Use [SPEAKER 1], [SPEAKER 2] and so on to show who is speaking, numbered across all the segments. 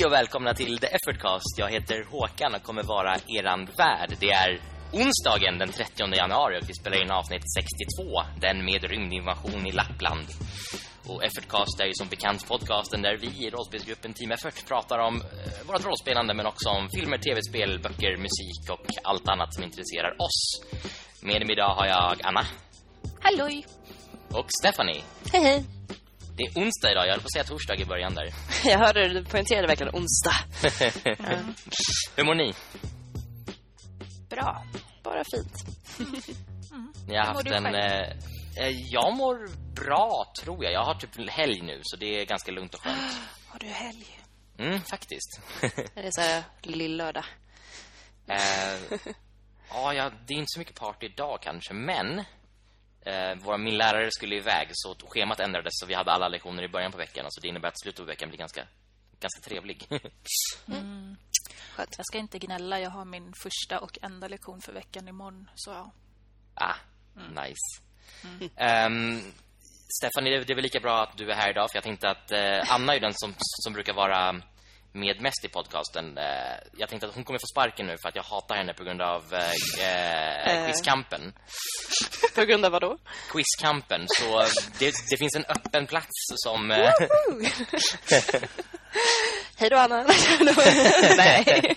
[SPEAKER 1] Hej och välkomna till The Effortcast. Jag heter Håkan och kommer vara eran värd. Det är onsdagen den 30 januari och vi spelar in avsnitt 62, den med rymdinvasion i Lappland. Och Effortcast är ju som bekant podcasten där vi i rollspelsgruppen Team Effort pratar om eh, vårt rollspelande men också om filmer, tv-spel, böcker, musik och allt annat som intresserar oss. Med mig idag har jag Anna
[SPEAKER 2] Halloj!
[SPEAKER 1] och Stephanie.
[SPEAKER 2] Hej hej!
[SPEAKER 1] Det är onsdag idag, jag höll på att säga torsdag i början där.
[SPEAKER 2] Jag hörde du poängterade verkligen onsdag.
[SPEAKER 1] Hur mår ni?
[SPEAKER 2] Bra. Bara fint.
[SPEAKER 1] Ni har
[SPEAKER 2] Hur mår
[SPEAKER 1] haft
[SPEAKER 2] du
[SPEAKER 1] en... Eh, eh, jag mår bra, tror jag. Jag har typ helg nu, så det är ganska lugnt och skönt.
[SPEAKER 2] Har du helg?
[SPEAKER 1] Mm, faktiskt.
[SPEAKER 2] Är det så här lillördag?
[SPEAKER 1] eh, ja, ja, det är inte så mycket party idag kanske, men... Eh, vår, min lärare skulle iväg, så schemat ändrades så vi hade alla lektioner i början på veckan. Så det innebär att slutet av veckan blir ganska, ganska trevlig.
[SPEAKER 2] Skönt.
[SPEAKER 3] Jag ska inte gnälla, jag har min första och enda lektion för veckan imorgon. Så ja.
[SPEAKER 1] ah, nice. Ehm, Stefan, det är, det är väl lika bra att du är här idag För jag tänkte att eh, Anna är den som, som brukar vara med mest i podcasten eh, Jag tänkte att hon kommer få sparken nu För att jag hatar henne på grund av eh, eh,
[SPEAKER 2] Eh.
[SPEAKER 1] quizkampen
[SPEAKER 2] På grund av vad då?
[SPEAKER 1] Quizkampen Så det, det finns en öppen plats som eh,
[SPEAKER 2] Hej då Anna. Nej.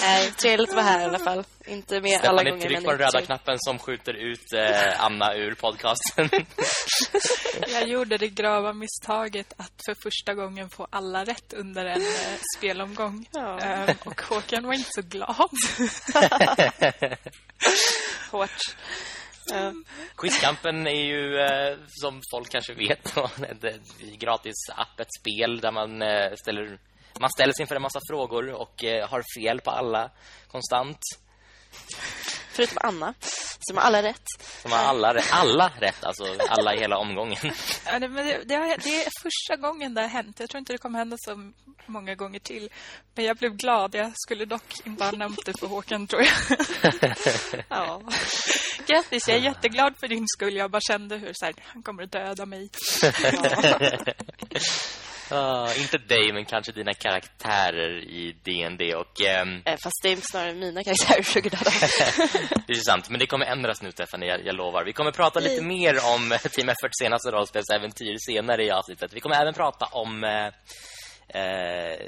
[SPEAKER 2] Nej, trevligt att vara här i alla fall. Inte med alla
[SPEAKER 1] Stefan,
[SPEAKER 2] gånger.
[SPEAKER 1] tryck på den röda knappen som skjuter ut eh, Anna ur podcasten
[SPEAKER 3] Jag gjorde det grava misstaget att för första gången få alla rätt under en eh, spelomgång.
[SPEAKER 2] Ja.
[SPEAKER 3] Ehm, och Håkan var inte så glad.
[SPEAKER 2] Hårt. Ja.
[SPEAKER 1] Quizkampen är ju, eh, som folk kanske vet, ett gratis app, ett spel där man eh, ställer man ställs inför en massa frågor och eh, har fel på alla konstant.
[SPEAKER 2] Förutom Anna, som har alla rätt.
[SPEAKER 1] Som har alla, alla rätt, alltså alla i hela omgången.
[SPEAKER 3] Ja, det, men det, det, har, det är första gången det har hänt. Jag tror inte det kommer hända så många gånger till. Men jag blev glad. Jag skulle dock inte ha nämnt det för Håkan, tror jag.
[SPEAKER 2] Ja.
[SPEAKER 3] Grattis, jag är jätteglad för din skull. Jag bara kände hur så här, han kommer att döda mig.
[SPEAKER 1] Inte dig, men kanske dina karaktärer i D&D och
[SPEAKER 2] Eh, Fast det är snarare mina karaktärer försöker döda.
[SPEAKER 1] Det är sant, men det kommer ändras nu Stefan, jag, jag lovar. Vi kommer prata lite
[SPEAKER 2] Yay.
[SPEAKER 1] mer om Team Efforts senaste rollspelsäventyr senare i avsnittet. Vi kommer även prata om eh, eh,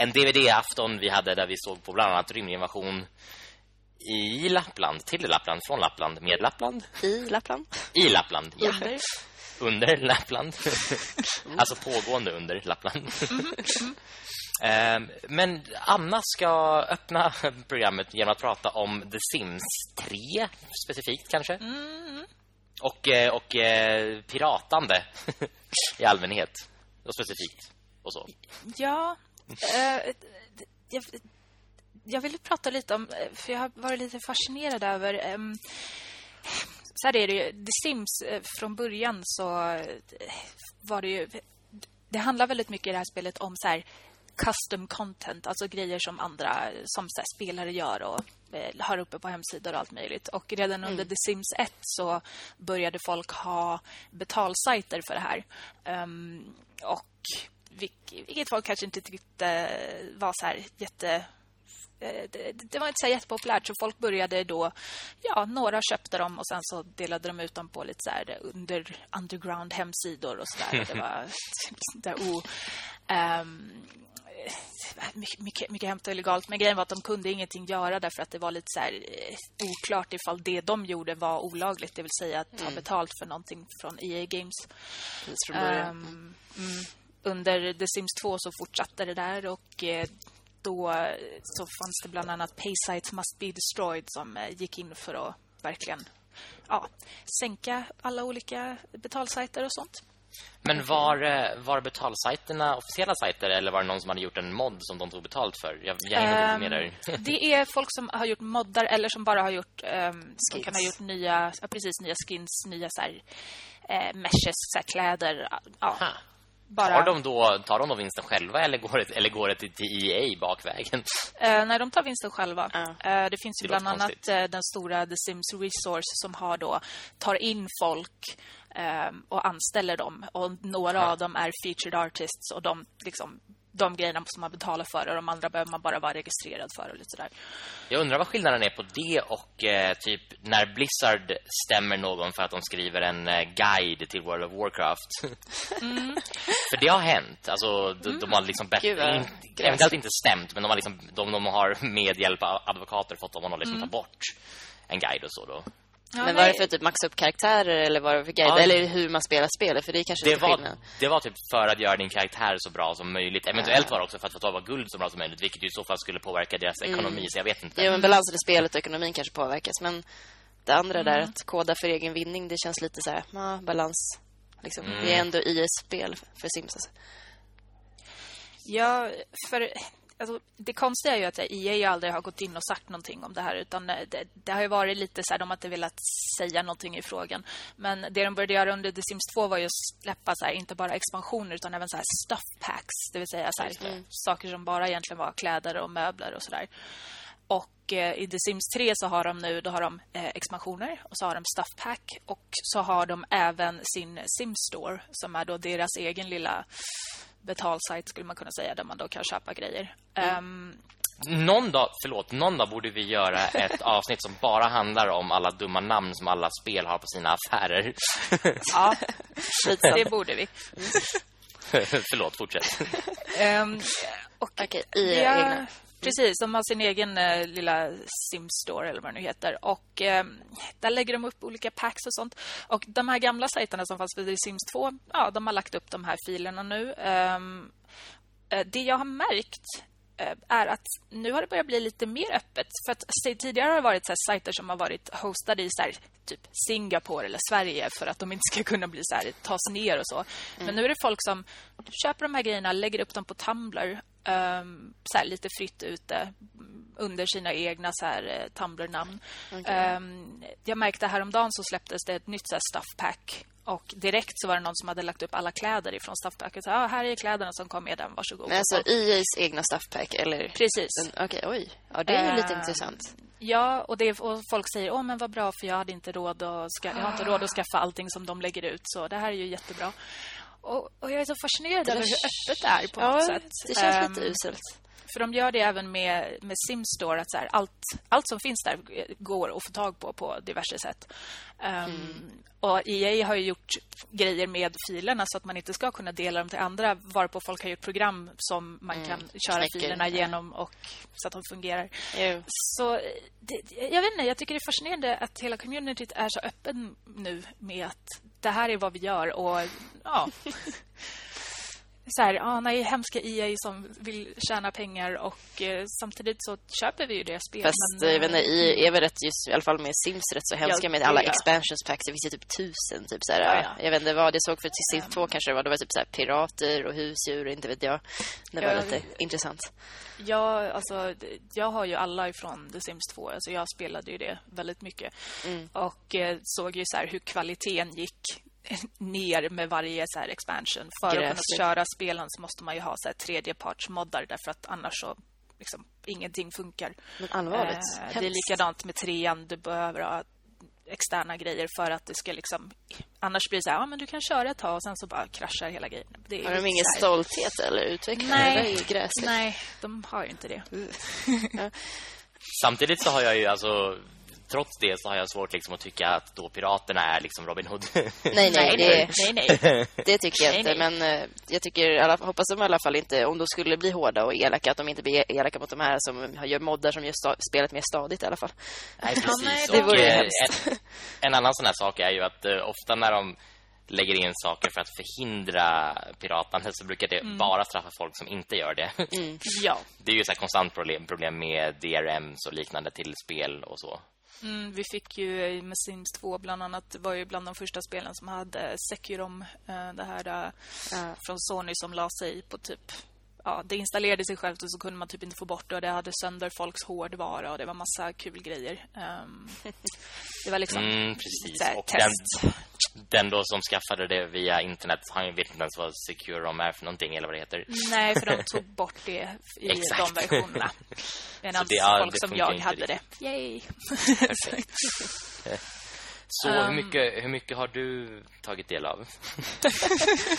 [SPEAKER 1] en DVD-afton vi hade där vi såg på bland annat rymdinvasion i Lappland, till Lappland, från Lappland, med Lappland,
[SPEAKER 2] I Lappland.
[SPEAKER 1] i Lappland, ja.
[SPEAKER 2] Under.
[SPEAKER 1] Under Lappland. alltså pågående under Lappland. Ehm, Men Anna ska öppna programmet genom att prata om The Sims 3 specifikt kanske. Och, eh, och eh, piratande i allmänhet och specifikt och så.
[SPEAKER 3] Ja, eh, jag, jag vill prata lite om, eh, för jag har varit lite fascinerad över ehm, så här är det ju, The Sims eh, från början så eh, var det ju det handlar väldigt mycket i det här spelet om så här custom content, alltså grejer som andra som här, spelare gör och eh, har uppe på hemsidor och allt möjligt. Och redan under The Sims 1 så började folk ha betalsajter för det här. Ehm, och vilk- vilket folk kanske inte tyckte var så här jätte det, det var inte så jättepopulärt så folk började då ja, några köpte dem och sen så delade de ut dem på lite så här under underground hemsidor och så där. Det var där oh, ehm, mycket, mycket, mycket och illegalt. Men grejen var att de kunde ingenting göra därför att det var lite så här eh, oklart ifall det de gjorde var olagligt. Det vill säga att ta betalt för någonting från EA Games. Ehm, mm, under The Sims 2 så fortsatte det där och eh, då så fanns det bland annat Pay Sites Must Be Destroyed som eh, gick in för att verkligen ja, sänka alla olika betalsajter och sånt.
[SPEAKER 1] Men var, eh, var betalsajterna officiella sajter eller var det någon som hade gjort en mod som de tog betalt för? Jag, jag hänger inte med
[SPEAKER 3] Ehm,
[SPEAKER 1] där.
[SPEAKER 3] det är folk som har gjort moddar eller som bara har gjort um, som kan ha gjort nya ja, precis nya skins, nya så här eh, meshes, så här, kläder, ja. Bara
[SPEAKER 1] Tar de då, tar de då vinsten själva eller går det, eller går det till, till EA bakvägen?
[SPEAKER 3] Eh, nej, de tar vinsten själva.
[SPEAKER 2] Ja.
[SPEAKER 3] Eh, det finns ju
[SPEAKER 1] Det
[SPEAKER 3] bland annat
[SPEAKER 1] konstigt.
[SPEAKER 3] eh, den stora The Sims Resource som har då tar in folk eh, och anställer dem. Och några
[SPEAKER 1] Ja.
[SPEAKER 3] av dem är featured artists och de liksom de grejerna som man betalar för och de andra behöver man bara vara registrerad för och lite sådär.
[SPEAKER 1] Jag undrar vad skillnaden är på det och eh, typ när Blizzard stämmer någon för att de skriver en eh, guide till World of Warcraft. Mm. för det har hänt. Alltså de, mm. de har liksom bett, in, eventuellt inte stämt men de har liksom de, de har med hjälp av advokater fått dem att liksom mm. ta bort en guide och så då.
[SPEAKER 2] Ja, men var det för att typ maxa upp karaktärer eller var det för guide? Ja. Eller hur man spelar spelet? För det är kanske
[SPEAKER 1] det var, skillnad. Det var typ för att göra din karaktär så bra som möjligt. Eventuellt var det också för att få tag på guld så bra som möjligt. Vilket i så fall skulle påverka deras mm. ekonomi. Så jag vet inte.
[SPEAKER 2] Ja, men balansen i spelet och ekonomin kanske påverkas. Men det andra mm. där, att koda för egen vinning, det känns lite så här, ja, balans. Liksom. Mm. Det är ändå IS-spel för Sims. Alltså.
[SPEAKER 3] Ja, för Alltså, det konstiga är ju att EA aldrig har gått in och sagt någonting om det här utan det, det har ju varit lite så här, de har inte velat säga någonting i frågan. Men det de började göra under The Sims 2 var ju att släppa så här, inte bara expansioner utan även så här stuff packs, det vill säga så här, mm. saker som bara egentligen var kläder och möbler och sådär. Och eh, i The Sims 3 så har de nu då har de eh, expansioner och så har de stuff pack och så har de även sin Sims store som är då deras egen lilla betalsajt skulle man kunna säga där man då kan köpa grejer. Mm. Um,
[SPEAKER 1] någon dag, förlåt, någon dag borde vi göra ett avsnitt som bara handlar om alla dumma namn som alla spel har på sina affärer.
[SPEAKER 3] ja, det borde vi.
[SPEAKER 1] förlåt, fortsätt.
[SPEAKER 2] Um, och Okej, i ja, egna.
[SPEAKER 3] Precis, de har sin egen eh, lilla Sim-store eller vad det nu heter. Och eh, där lägger de upp olika packs och sånt. Och de här gamla sajterna som fanns för Sims 2, ja, de har lagt upp de här filerna nu. Um, det jag har märkt är att nu har det börjat bli lite mer öppet. För att tidigare har det varit så sajter som har varit hostade i så här, typ Singapore eller Sverige för att de inte ska kunna bli så här, tas ner och så. Mm. Men nu är det folk som köper de här grejerna, lägger upp dem på Tumblr um, så här, lite fritt ute under sina egna så här, eh, Tumblr-namn. Okay. Um, ehm, jag märkte häromdagen så släpptes det ett nytt så här, stuffpack och direkt så var det någon som hade lagt upp alla kläder ifrån stuffpacket. Så ah, här är kläderna som kom med den, varsågod.
[SPEAKER 2] Men alltså EA's egna stuffpack eller?
[SPEAKER 3] Precis.
[SPEAKER 2] Okej, okay, oj. Ja, det är uh, lite intressant.
[SPEAKER 3] Ja, och, det, och folk säger, åh men vad bra för jag hade inte råd att, ska, jag har inte råd att skaffa allting som de lägger ut. Så det här är ju jättebra. Och, och jag är så fascinerad över hur öppet det är på
[SPEAKER 2] ja,
[SPEAKER 3] något sätt.
[SPEAKER 2] det känns um, lite uselt.
[SPEAKER 3] För de gör det även med, med Simstore. Att så här, allt, allt som finns där går att få tag på på diverse sätt. Um, mm. Och EA har gjort grejer med filerna så att man inte ska kunna dela dem till andra. Varpå folk har gjort program som man mm. kan köra Knäcker, filerna genom och, så att de fungerar. Jo. Så det, jag vet inte, jag tycker det är fascinerande att hela communityt är så öppen nu med att det här är vad vi gör. Och ja... så här, ah, nej, hemska EA som vill tjäna pengar och eh, samtidigt så köper vi ju deras spel.
[SPEAKER 2] Fast men, jag inte, EA är väl rätt just, i alla fall med Sims rätt så hemska ja, med alla ja. expansions packs. Det finns ju typ tusen, typ så här, ja, Jag vet inte vad det såg för till Sims 2 um, kanske det var. Det var typ så här, pirater och husdjur, inte vet jag. Det var lite det, intressant.
[SPEAKER 3] Ja, alltså jag har ju alla ifrån The Sims 2. Alltså jag spelade ju det väldigt mycket. Mm. Och eh, såg ju så här hur kvaliteten gick ner med varje så här expansion. För Gräsligt. att kunna köra spelen så måste man ju ha så här tredjepartsmoddar därför att annars så liksom ingenting funkar.
[SPEAKER 2] Men allvarligt.
[SPEAKER 3] Eh, det är likadant med trean. Du behöver ha externa grejer för att det ska liksom... Annars blir det så här, ja, men du kan köra ett tag och sen så bara kraschar hela grejen.
[SPEAKER 2] Det har de ingen stolthet eller utveckling? Nej,
[SPEAKER 3] nej, de har ju inte det.
[SPEAKER 1] ja. Samtidigt så har jag ju alltså trots det så har jag svårt liksom att tycka att då piraterna är liksom Robin Hood.
[SPEAKER 2] nej, nej, det, nej, nej. det tycker jag inte. Men uh, jag tycker, alla, hoppas de i alla fall inte, om de skulle bli hårda och elaka, att de inte blir elaka mot de här som gör moddar som gör sta, spelet mer stadigt i alla fall.
[SPEAKER 1] Nej, precis. det vore och, en, en, annan sån här sak är ju att uh, ofta när de lägger in saker för att förhindra piratandet så brukar det mm. bara straffa folk som inte gör det.
[SPEAKER 3] Mm. Ja.
[SPEAKER 1] Det är ju ett konstant problem, problem med DRMs och liknande till spel och så.
[SPEAKER 3] Mm, vi fick ju med Sims 2 bland annat var ju bland de första spelen som hade Securom eh, det här uh. från Sony som la sig på typ ja, det installerade sig självt och så kunde man typ inte få bort det och det hade sönder folks hårdvara och det var massa kul grejer. Um, det var liksom
[SPEAKER 1] mm, precis. Här, test. Den, den, då som skaffade det via internet han vet inte ens vad Securom är för någonting eller vad det heter.
[SPEAKER 3] Nej, för de tog bort det i de versionerna. Medan folk som jag hade det. Yay!
[SPEAKER 1] Så um, hur, mycket, hur mycket har du tagit del av?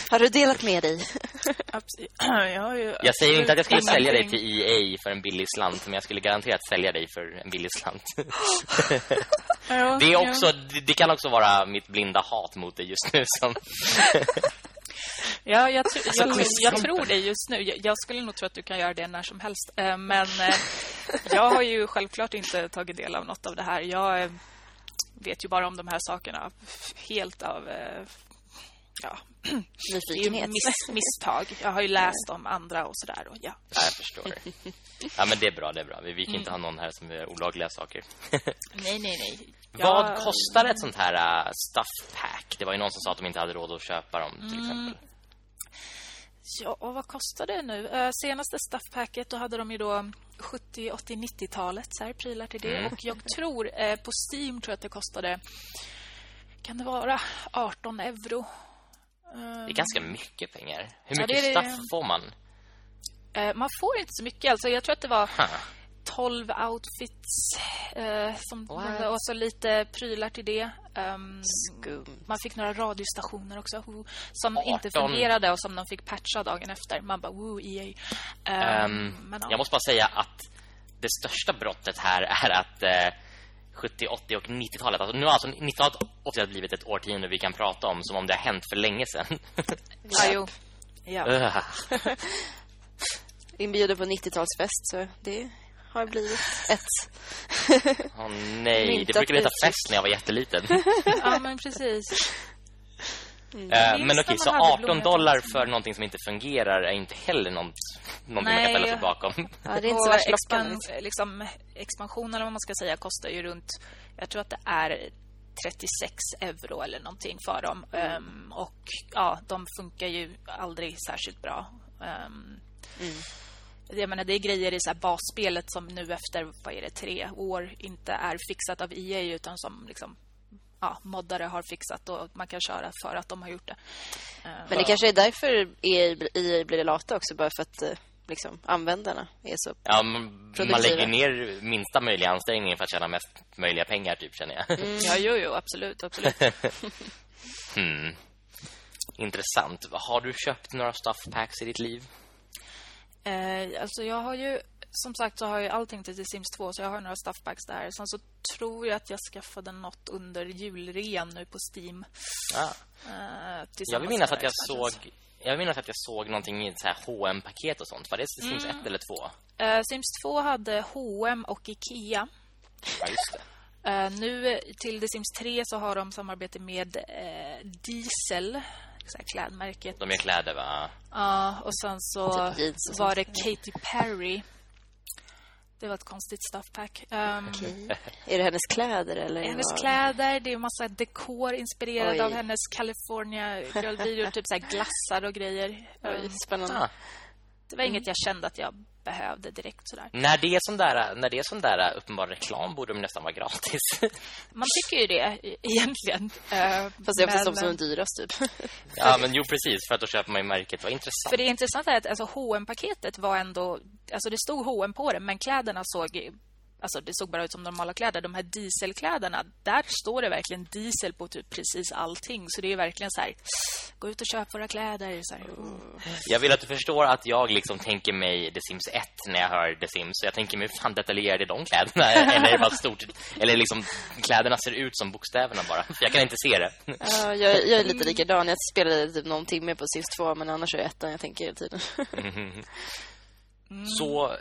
[SPEAKER 2] har du delat med dig?
[SPEAKER 1] jag, ju, jag säger inte att jag skulle sälja dig till EA för en billig slant, men jag skulle garanterat sälja dig för en billig slant. det, är också, det kan också vara mitt blinda hat mot dig just nu som...
[SPEAKER 3] Ja, jag, jag, jag, jag, tror det just nu. Jag, skulle nog tro att du kan göra det när som helst. Eh, men eh, jag har ju självklart inte tagit del av något av det här. Jag eh, vet ju bara om de här sakerna helt av ja,
[SPEAKER 2] Nyfikenhet.
[SPEAKER 3] Miss, misstag. Jag har ju läst om andra och sådär. Och ja.
[SPEAKER 1] ja, jag förstår. Ja, men det är bra, det är bra. Vi, kan mm. inte ha någon här som är olagliga saker.
[SPEAKER 3] nej, nej, nej.
[SPEAKER 1] Vad ja, kostar ett sånt här uh, stuff pack? Det var ju någon som sa att de inte hade råd att köpa dem, till mm. exempel.
[SPEAKER 3] Ja, och vad kostar det nu? Uh, senaste stuffpacket då hade de ju då 70, 80, 90-talet så här prylar till det. Mm. Och jag tror uh, på Steam tror jag att det kostade kan det vara 18 euro.
[SPEAKER 1] Det är ganska mycket pengar. Hur mycket ja, det, stuff får man?
[SPEAKER 3] Uh, man får inte så mycket. Alltså, jag tror att det var... Huh 12 outfits eh, som, och så lite prylar till det. Um, man fick några radiostationer också som 18. inte fungerade och som de fick patcha dagen efter. Man bara, woo, EA.
[SPEAKER 1] Um, um, men, ja. Jag måste bara säga att det största brottet här är att eh, 70, 80 och 90-talet. Alltså, nu har alltså 90-talet officiellt blivit ett årtionde vi kan prata om som om det har hänt för länge sedan.
[SPEAKER 3] ja, jo. Ja.
[SPEAKER 2] Inbjuder på 90-talsfest så det har blivit ett.
[SPEAKER 1] Åh oh, nej, det brukade heta fest när jag var jätteliten.
[SPEAKER 3] ja, men precis.
[SPEAKER 1] Mm. Uh, men okej, så 18 dollar för någonting som inte fungerar är inte heller något, någonting Nej. man kan ställa sig bakom.
[SPEAKER 3] Ja, det är inte så värst expan liksom, Expansion eller vad man ska säga kostar ju runt, jag tror att det är 36 euro eller någonting för dem. Mm. Um, och ja, de funkar ju aldrig särskilt bra. Um, mm jag menar, det är grejer i så basspelet som nu efter vad är det, tre år inte är fixat av EA utan som liksom, ja, moddare har fixat och man kan köra för att de har gjort det.
[SPEAKER 2] Men det kanske är därför EA, EA blir lata också, bara för att eh, liksom, användarna är så
[SPEAKER 1] Ja, man, man lägger ner minsta möjliga ansträngning för att tjäna mest möjliga pengar, typ, känner jag.
[SPEAKER 3] Mm. Ja, jo, jo, absolut, absolut.
[SPEAKER 1] hmm. Intressant. Har du köpt några stuff packs i ditt liv?
[SPEAKER 3] Eh, alltså jag har ju som sagt så har jag allting till The Sims 2 så jag har några stuffpacks där. Sen så tror jag att jag skaffade något under julrean nu på Steam.
[SPEAKER 1] Ah. Eh, jag vill minnas att jag såg jag vill minnas att jag såg någonting i så här H&M paket och sånt. Var det Sims mm. 1 eller 2?
[SPEAKER 3] Eh, Sims 2 hade H&M och Ikea.
[SPEAKER 1] Ja, just det.
[SPEAKER 3] Uh, nu till The Sims 3 så har de samarbete med uh, Diesel så här, klädmärket.
[SPEAKER 1] De gör kläder, va?
[SPEAKER 3] Ja, och sen så typ var det Katy Perry. Det var ett konstigt stuffpack. Um,
[SPEAKER 2] okay. Är det hennes kläder? Eller
[SPEAKER 3] hennes var... kläder. Det är en massa dekor inspirerad Oj. av hennes California Girl Video. typ så glassar och grejer.
[SPEAKER 2] Oj, spännande. Ah.
[SPEAKER 3] Det var mm. inget jag kände att jag behövde direkt sådär.
[SPEAKER 1] När det är sån där, när det är sån där uppenbar reklam borde de nästan vara gratis.
[SPEAKER 3] Man tycker ju det e- egentligen.
[SPEAKER 2] Fast det är också de som är dyrast typ.
[SPEAKER 1] ja, men jo precis för att då köper man ju märket. Vad intressant.
[SPEAKER 3] För det intressanta är att alltså H&M paketet var ändå alltså det stod H&M på det men kläderna såg Alltså det såg bara ut som normala kläder. De här dieselkläderna, där står det verkligen diesel på typ precis allting. Så det är verkligen så här, gå ut och köp våra kläder. Så här,
[SPEAKER 1] oh. Jag vill att du förstår att jag liksom tänker mig The Sims 1 när jag hör The Sims. Så jag tänker mig, fan detaljerade de kläderna? eller bara stort? Eller liksom, kläderna ser ut som bokstäverna bara. Jag kan inte se det.
[SPEAKER 2] Ja, jag, jag är lite likadan. Jag spelade typ någon timme på Sims 2, men annars är det ettan jag tänker hela tiden.
[SPEAKER 1] Mm. Så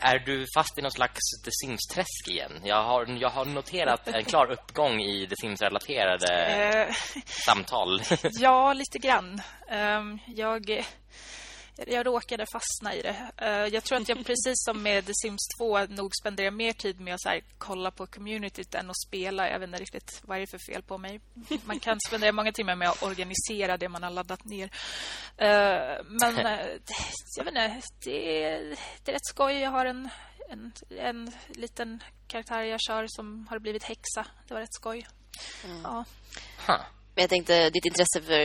[SPEAKER 1] är du fast i någon slags The Sims-träsk igen? Jag har, jag har noterat en klar uppgång i The Sims-relaterade uh, samtal.
[SPEAKER 3] ja, lite grann. Um, jag jag råkade fastna i det. Uh, jag tror att jag precis som med The Sims 2 nog spenderar mer tid med att så här, kolla på communityt än att spela. Jag vet inte riktigt vad är det för fel på mig. Man kan spendera många timmar med att organisera det man har laddat ner. Uh, men uh, jag vet inte, det är, det är rätt skoj. Jag har en, en, en liten karaktär jag kör som har blivit häxa. Det var rätt skoj. Mm. Ja.
[SPEAKER 2] Huh. Men jag tänkte, ditt intresse för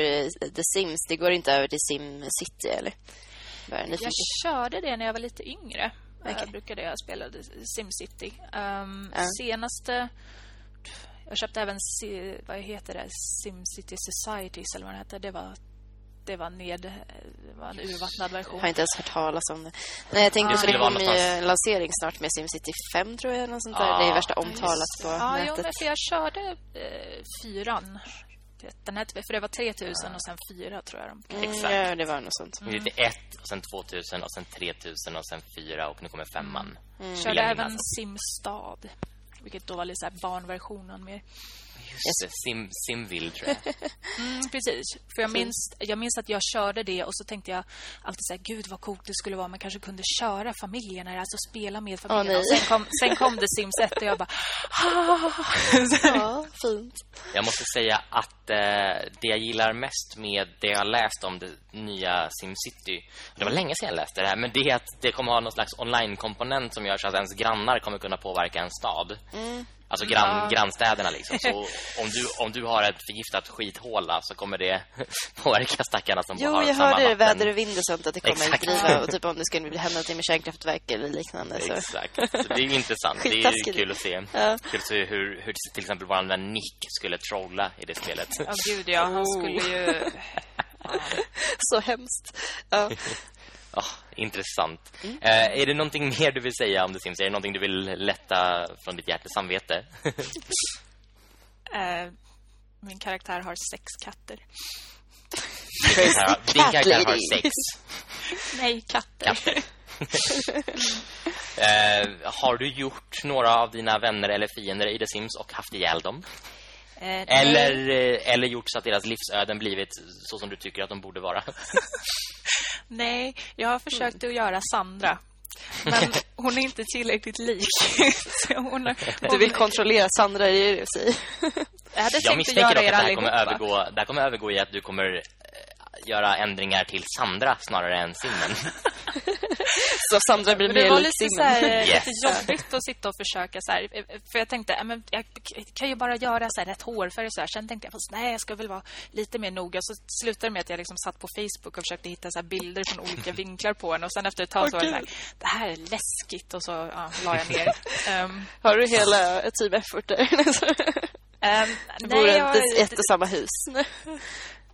[SPEAKER 2] The Sims, det går inte över till Sim City, eller?
[SPEAKER 3] Jag körde det när jag var lite yngre. Okay. Jag brukade jag spela SimCity. Um, ja. Senaste Jag köpte även, vad heter det, SimCity Societies eller vad det heter. Det var det var, ned, det var en urvattnad version.
[SPEAKER 2] Jag har inte ens hört talas om det. Nej, jag tänkte ah, det kommer ju lansering snart med SimCity 5 tror jag. Något sånt där. Ah, det är värsta omtalat på
[SPEAKER 3] ah,
[SPEAKER 2] nätet.
[SPEAKER 3] Men för jag körde eh, fyran. Den här, för det var 3000 och sen fyra tror jag.
[SPEAKER 2] De. Mm, Exakt. Ja, det var något sånt.
[SPEAKER 1] Mm. Det är ett och sen 2000 och sen 3000 och sen fyra och nu kommer femman.
[SPEAKER 3] Mm. Körde även Simstad. Vilket då var lite så barnversionen mer.
[SPEAKER 1] Just det, Sim, Simville tror jag.
[SPEAKER 3] Mm, precis. För jag minns, jag minns att jag körde det och så tänkte jag alltid så här, gud vad coolt det skulle vara man kanske kunde köra familjerna, alltså spela med familjerna. Oh, sen, kom, sen kom det Sims 1 och jag bara...
[SPEAKER 2] ja, fint.
[SPEAKER 1] Jag måste säga att eh, det jag gillar mest med det jag har läst om det nya SimCity, det var länge sedan jag läste det här, men det är att det kommer ha någon slags online-komponent som gör så att ens grannar kommer kunna påverka en stad. Mm. Alltså grann, ja. grannstäderna liksom. Så om du, om du har ett förgiftat skithåla så kommer det påverka stackarna som
[SPEAKER 2] jo,
[SPEAKER 1] har
[SPEAKER 2] jag
[SPEAKER 1] samma
[SPEAKER 2] hörde
[SPEAKER 1] vatten.
[SPEAKER 2] väder och vind och sånt att det kommer Exakt. driva och typ om det skulle bli hämnat med kärnkraftverk eller liknande. Så.
[SPEAKER 1] Exakt. Så det är ju intressant. det är kul att se. Ja. Kul att se hur, hur till exempel vår vän Nick skulle trolla i det spelet.
[SPEAKER 3] Ja, oh, gud ja. Han skulle ju...
[SPEAKER 2] så hemskt. Ja.
[SPEAKER 1] Oh, intressant. Mm. Uh, är det någonting mer du vill säga om The Sims? Är det någonting du vill lätta från ditt hjärta samvete?
[SPEAKER 3] uh, min karaktär har sex katter.
[SPEAKER 1] Din karaktär, din karaktär har sex.
[SPEAKER 3] Nej, katter. katter.
[SPEAKER 1] uh, har du gjort några av dina vänner eller fiender i The Sims och haft ihjäl dem? eller, eller gjort så att deras livsöden blivit så som du tycker att de borde vara?
[SPEAKER 3] Nej, jag har försökt att göra Sandra. Men hon är inte tillräckligt lik.
[SPEAKER 2] hon, hon, du vill kontrollera Sandra, är säger?
[SPEAKER 1] Jag, jag misstänker dock att det här kommer, övergå, det här kommer övergå i att du kommer göra ändringar till Sandra snarare än Simmen.
[SPEAKER 2] så Sandra blir mer lik
[SPEAKER 3] Simmen. Det var lite, yes. lite jobbigt att sitta och försöka så här, för jag tänkte men jag kan ju bara göra så här rätt hårfärg och så här. Sen tänkte jag fast nej, jag ska väl vara lite mer noga så slutade det med att jag liksom satt på Facebook och försökte hitta så bilder från olika vinklar på en och sen efter ett tag okay. så var det så här, det här är läskigt och så ja, la jag ner. Um,
[SPEAKER 2] Har du hela team effort där? um, nej, jag, inte ett och samma hus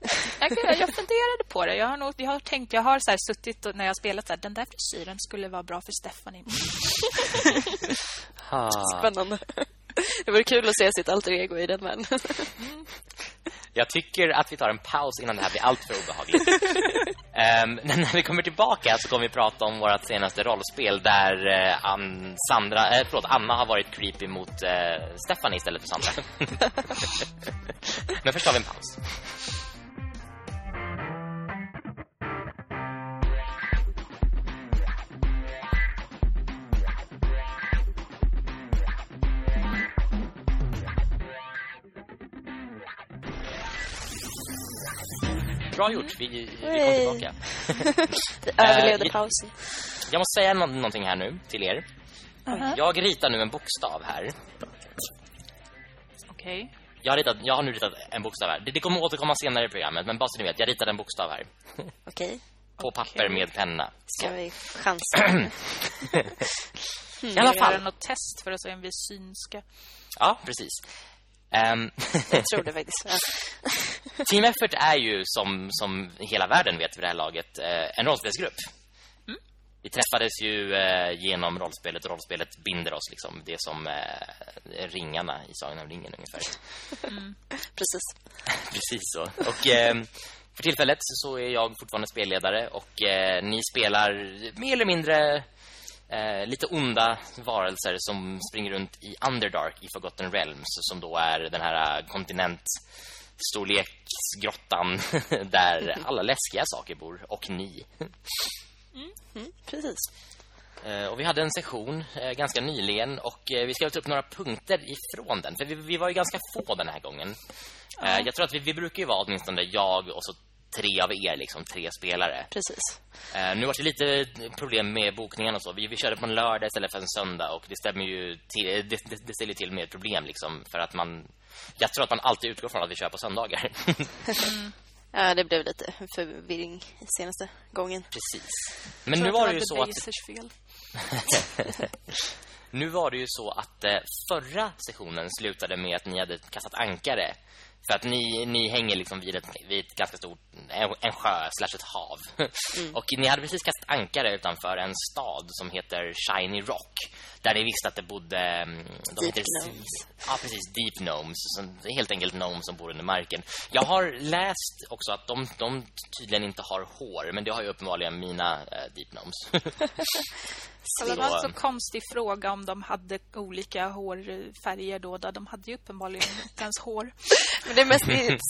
[SPEAKER 3] jag, jag funderade på det. Jag har, nog, jag har tänkt, jag har så här suttit och, när jag har spelat så här, den där frisyren skulle vara bra för Stephanie.
[SPEAKER 2] Spännande. Det vore kul att se sitt alter ego i den.
[SPEAKER 1] Mm. Jag tycker att vi tar en paus innan det här blir allt för obehagligt. um, när vi kommer tillbaka så kommer vi prata om vårt senaste rollspel där uh, Ann, Sandra, uh, förlåt, Anna har varit creepy mot uh, Stephanie istället för Sandra. Men först tar vi en paus. Bra gjort, vi, vi kom tillbaka.
[SPEAKER 2] Överlevde uh, pausen.
[SPEAKER 1] Jag måste säga någonting här nu till er. Uh -huh. Jag ritar nu en bokstav här.
[SPEAKER 3] Okej. Okay.
[SPEAKER 1] Jag, har jag har nu ritat en bokstav här. Det, det kommer återkomma senare i programmet, men bara så ni vet, jag ritade en bokstav här.
[SPEAKER 2] Okej. Okay.
[SPEAKER 1] På papper okay. med penna.
[SPEAKER 2] Ska vi chansa?
[SPEAKER 3] mm, I alla fall. Göra något test för att se om vi är synska.
[SPEAKER 1] Ja, precis.
[SPEAKER 2] Um, jag tror det faktiskt.
[SPEAKER 1] Team Effort är ju som, som hela världen vet vid det här laget eh, en rollspelsgrupp. Mm. Vi träffades ju eh, genom rollspelet och rollspelet binder oss liksom. Det är som eh, ringarna i Sagan om ringen ungefär.
[SPEAKER 2] Mm. Precis.
[SPEAKER 1] Precis så. Och ehm, för tillfället så är jag fortfarande spelledare och ni spelar mer eller mindre eh, lite onda varelser som springer runt i Underdark i Forgotten Realms som då är den här kontinentstorleksgrottan där alla läskiga saker bor och ni.
[SPEAKER 2] Mm, mm, precis.
[SPEAKER 1] Eh, och vi hade en session eh, ganska nyligen och eh, vi ska ta upp några punkter ifrån den för vi, vi var ju ganska få den här gången. Mm. Jag tror att vi, vi brukar ju vara åtminstone jag och så tre av er, liksom tre spelare.
[SPEAKER 2] Precis.
[SPEAKER 1] Uh, nu var det lite problem med bokningen och så. Vi, vi körde på en lördag istället för en söndag och det stämmer ju till, det, det, det ställer till med problem liksom för att man jag tror att man alltid utgår från att vi kör på söndagar.
[SPEAKER 2] mm. Ja, det blev lite förvirring senaste gången.
[SPEAKER 1] Precis. Men nu var det ju så att
[SPEAKER 3] fel.
[SPEAKER 1] Nu var det ju så att eh, förra sessionen slutade med att ni hade kastat ankare. För att ni, ni hänger liksom vid ett, vid ett ganska stort en, en sjö slash ett hav. Mm. och ni hade precis kastat ankare utanför en stad som heter Shiny Rock. Där ni visste att det bodde... Mm,
[SPEAKER 2] de deep heter, gnomes.
[SPEAKER 1] Ja, precis. Deep gnomes. Som, helt enkelt gnomes som bor under marken. Jag har läst också att de, de tydligen inte har hår. Men det har ju uppenbarligen mina äh, deep gnomes.
[SPEAKER 3] det var en så konstig fråga om de hade olika hårfärger då. De hade ju uppenbarligen inte ens hår.
[SPEAKER 2] Men det är mest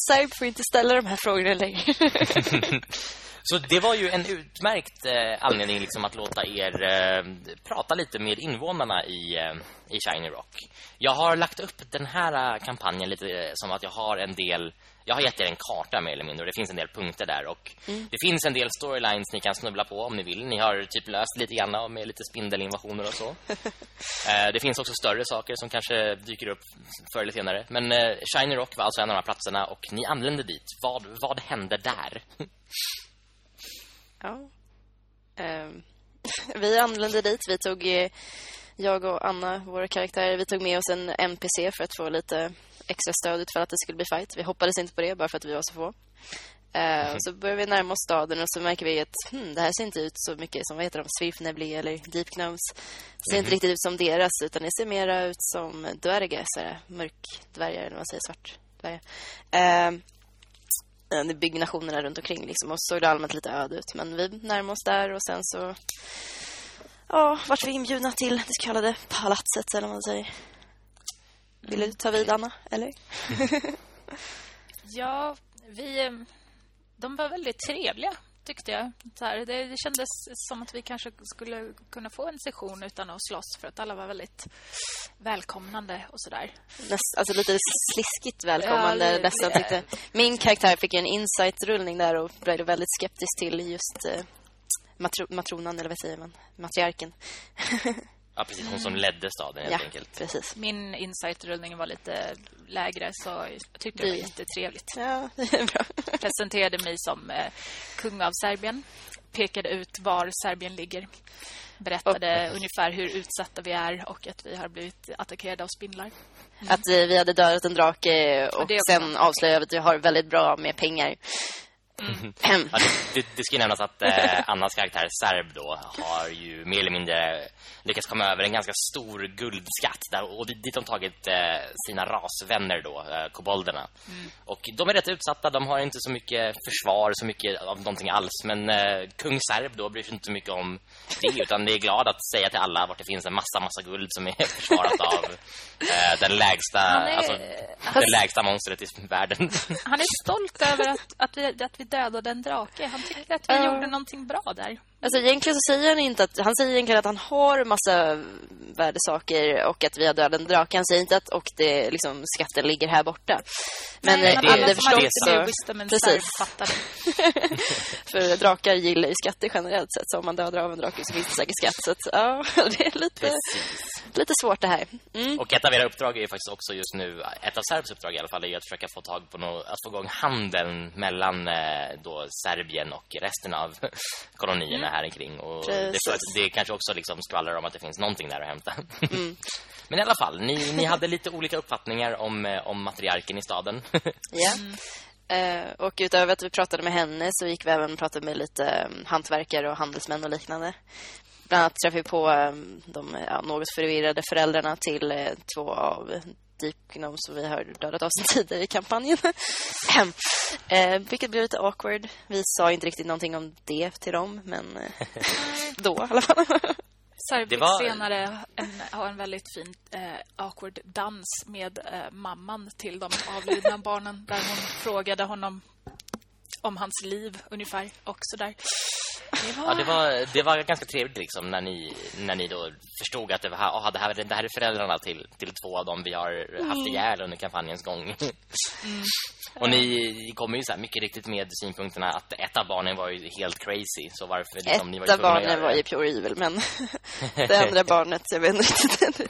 [SPEAKER 2] Serb får inte ställa de här frågorna längre.
[SPEAKER 1] Så det var ju en utmärkt eh, anledning liksom att låta er eh, prata lite med invånarna i, eh, i Shiny Rock. Jag har lagt upp den här eh, kampanjen lite eh, som att jag har en del jag har gett er en karta mer eller mindre och det finns en del punkter där och mm. det finns en del storylines ni kan snubbla på om ni vill. Ni har typ löst lite grann med lite spindelinvasioner och så. eh, det finns också större saker som kanske dyker upp förr eller senare. Men eh, Shiny Rock var alltså en av de här platserna och ni anlände dit. Vad, vad hände där?
[SPEAKER 2] ja. Eh, vi anlände dit. Vi tog... Eh, jag och Anna, våra karaktärer, vi tog med oss en NPC för att få lite extra stöd för att det skulle bli fight. Vi hoppades inte på det bara för att vi var så få. Uh, mm. Så börjar vi närma oss staden och så märker vi att hmm, det här ser inte ut så mycket som vad heter de, Svirfnebli eller Deep Gnomes. Det ser mm. inte riktigt ut som deras utan det ser mera ut som här, mörkdvärgar eller vad man säger, svart dvärgar. Uh, byggnationerna runt omkring liksom, och så såg det allmänt lite öde ut. Men vi närmade oss där och sen så ja, vart vi inbjudna till det så kallade palatset eller vad man säger. Vill du ta vid, Anna? Eller?
[SPEAKER 3] ja, vi... Eh, de var väldigt trevliga, tyckte jag. Så här, det, det, kändes som att vi kanske skulle kunna få en session utan att slåss för att alla var väldigt välkomnande och sådär.
[SPEAKER 2] Alltså lite sliskigt välkomnande ja, nästan tyckte. Min karaktär fick en insight-rullning där och blev väldigt skeptisk till just eh, matro matronan, eller vad säger man? Matriarken.
[SPEAKER 1] Ja, precis. Hon som ledde staden helt
[SPEAKER 2] ja,
[SPEAKER 1] enkelt.
[SPEAKER 2] precis.
[SPEAKER 3] Min insight-rullning var lite lägre så jag tyckte det var jättetrevligt.
[SPEAKER 2] Ja, det är bra.
[SPEAKER 3] Presenterade mig som eh, kung av Serbien. Pekade ut var Serbien ligger. Berättade och. ungefär hur utsatta vi är och att vi har blivit attackerade av spindlar.
[SPEAKER 2] Mm. Att eh, vi hade dödat en drake och, och sen avslöjade att vi har väldigt bra med pengar.
[SPEAKER 1] Mm. ja, det, det, ska nämnas att eh, Annas karaktär Serb då har ju mer eller mindre lyckats komma över en ganska stor guldskatt där, och dit de tagit eh, sina rasvänner då, eh, kobolderna. Mm. Och de är rätt utsatta, de har inte så mycket försvar, så mycket av någonting alls. Men eh, kung Serb då bryr sig inte så mycket om det, utan det är glad att säga till alla vart det finns en massa, massa guld som är försvarat av eh, den lägsta, är, alltså, han, det lägsta monstret i världen.
[SPEAKER 3] Han är stolt över att, att, vi, att vi dödade en drake. Han tyckte att vi uh. gjorde någonting bra där.
[SPEAKER 2] Alltså egentligen så säger han inte att han säger egentligen att han har massa värdesaker och att vi har dödat en drake. Han säger inte att och det liksom skatten ligger här borta. Men
[SPEAKER 3] Nej, eh, alla som hade så precis.
[SPEAKER 2] För drakar gillar ju skatter generellt sett så om man dödar av en drake så finns det säkert skatt så att, ja, det är lite lite svårt det här.
[SPEAKER 1] Mm. Och ett av era uppdrag är ju faktiskt också just nu ett av Serbs uppdrag i alla fall är att försöka få tag på no, att få igång handeln mellan eh, då Serbien och resten av kolonierna mm. Här omkring och det, det kanske också liksom skvallrar om att det finns någonting där att hämta. Mm. Men i alla fall, ni, ni hade lite olika uppfattningar om, eh, om matriarken i staden.
[SPEAKER 2] ja. Uh, och utöver att vi pratade med henne så gick vi även och pratade med lite um, hantverkare och handelsmän och liknande. Bland annat träffade vi på um, de ja, något förvirrade föräldrarna till uh, två av Deep Gnomes som vi har dödat av tidigare i kampanjen. uh, vilket blev lite awkward. Vi sa inte riktigt någonting om det till dem, men då i alla fall.
[SPEAKER 3] Sarvik var... senare en, har en väldigt fin eh, awkward dans med eh, mamman till de avlidna barnen där hon frågade honom om hans liv ungefär och så där.
[SPEAKER 1] Det var... Ja, det var, det var ganska trevligt liksom när ni, när ni då förstod att det, var, oh, det, här, det här är föräldrarna till, till två av dem vi har haft mm. ihjäl under kampanjens gång. Mm. Och ni kommer ju så här mycket riktigt med synpunkterna att ett av barnen var ju helt crazy. Så varför liksom,
[SPEAKER 2] ett
[SPEAKER 1] ni
[SPEAKER 2] var av barnen var ju pure evil, men det andra barnet, jag vet inte.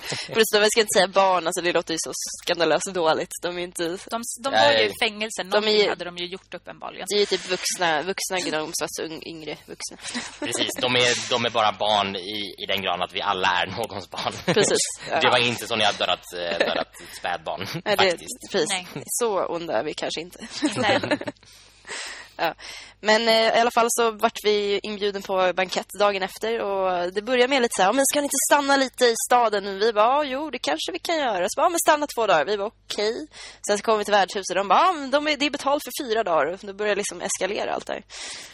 [SPEAKER 2] Förresten, jag ska inte säga barn, alltså det låter ju så skandalöst dåligt. De är inte...
[SPEAKER 3] De, de var ju i fängelse, någonting de är, hade de ju gjort uppenbarligen.
[SPEAKER 2] Det är ju typ vuxna, vuxna gnomes, alltså yngre vuxna.
[SPEAKER 1] Precis, de är, de är bara barn i, i den graden att vi alla är någons barn.
[SPEAKER 2] Precis. Ja.
[SPEAKER 1] Det var inte så när jag dödat, eh, dödat spädbarn,
[SPEAKER 2] Nej,
[SPEAKER 1] faktiskt.
[SPEAKER 2] Det, precis. Nej. Så onda är vi kanske inte. Nej. Ja. Men eh, i alla fall så vart vi inbjuden på bankett dagen efter och det började med lite så här, men ska ni inte stanna lite i staden? Och vi bara, jo, det kanske vi kan göra. Så bara, men stanna två dagar. Vi var okej. Okay. Sen så kom vi till värdshuset och de bara, men de är, det är betalt för fyra dagar. Och då började liksom eskalera allt där.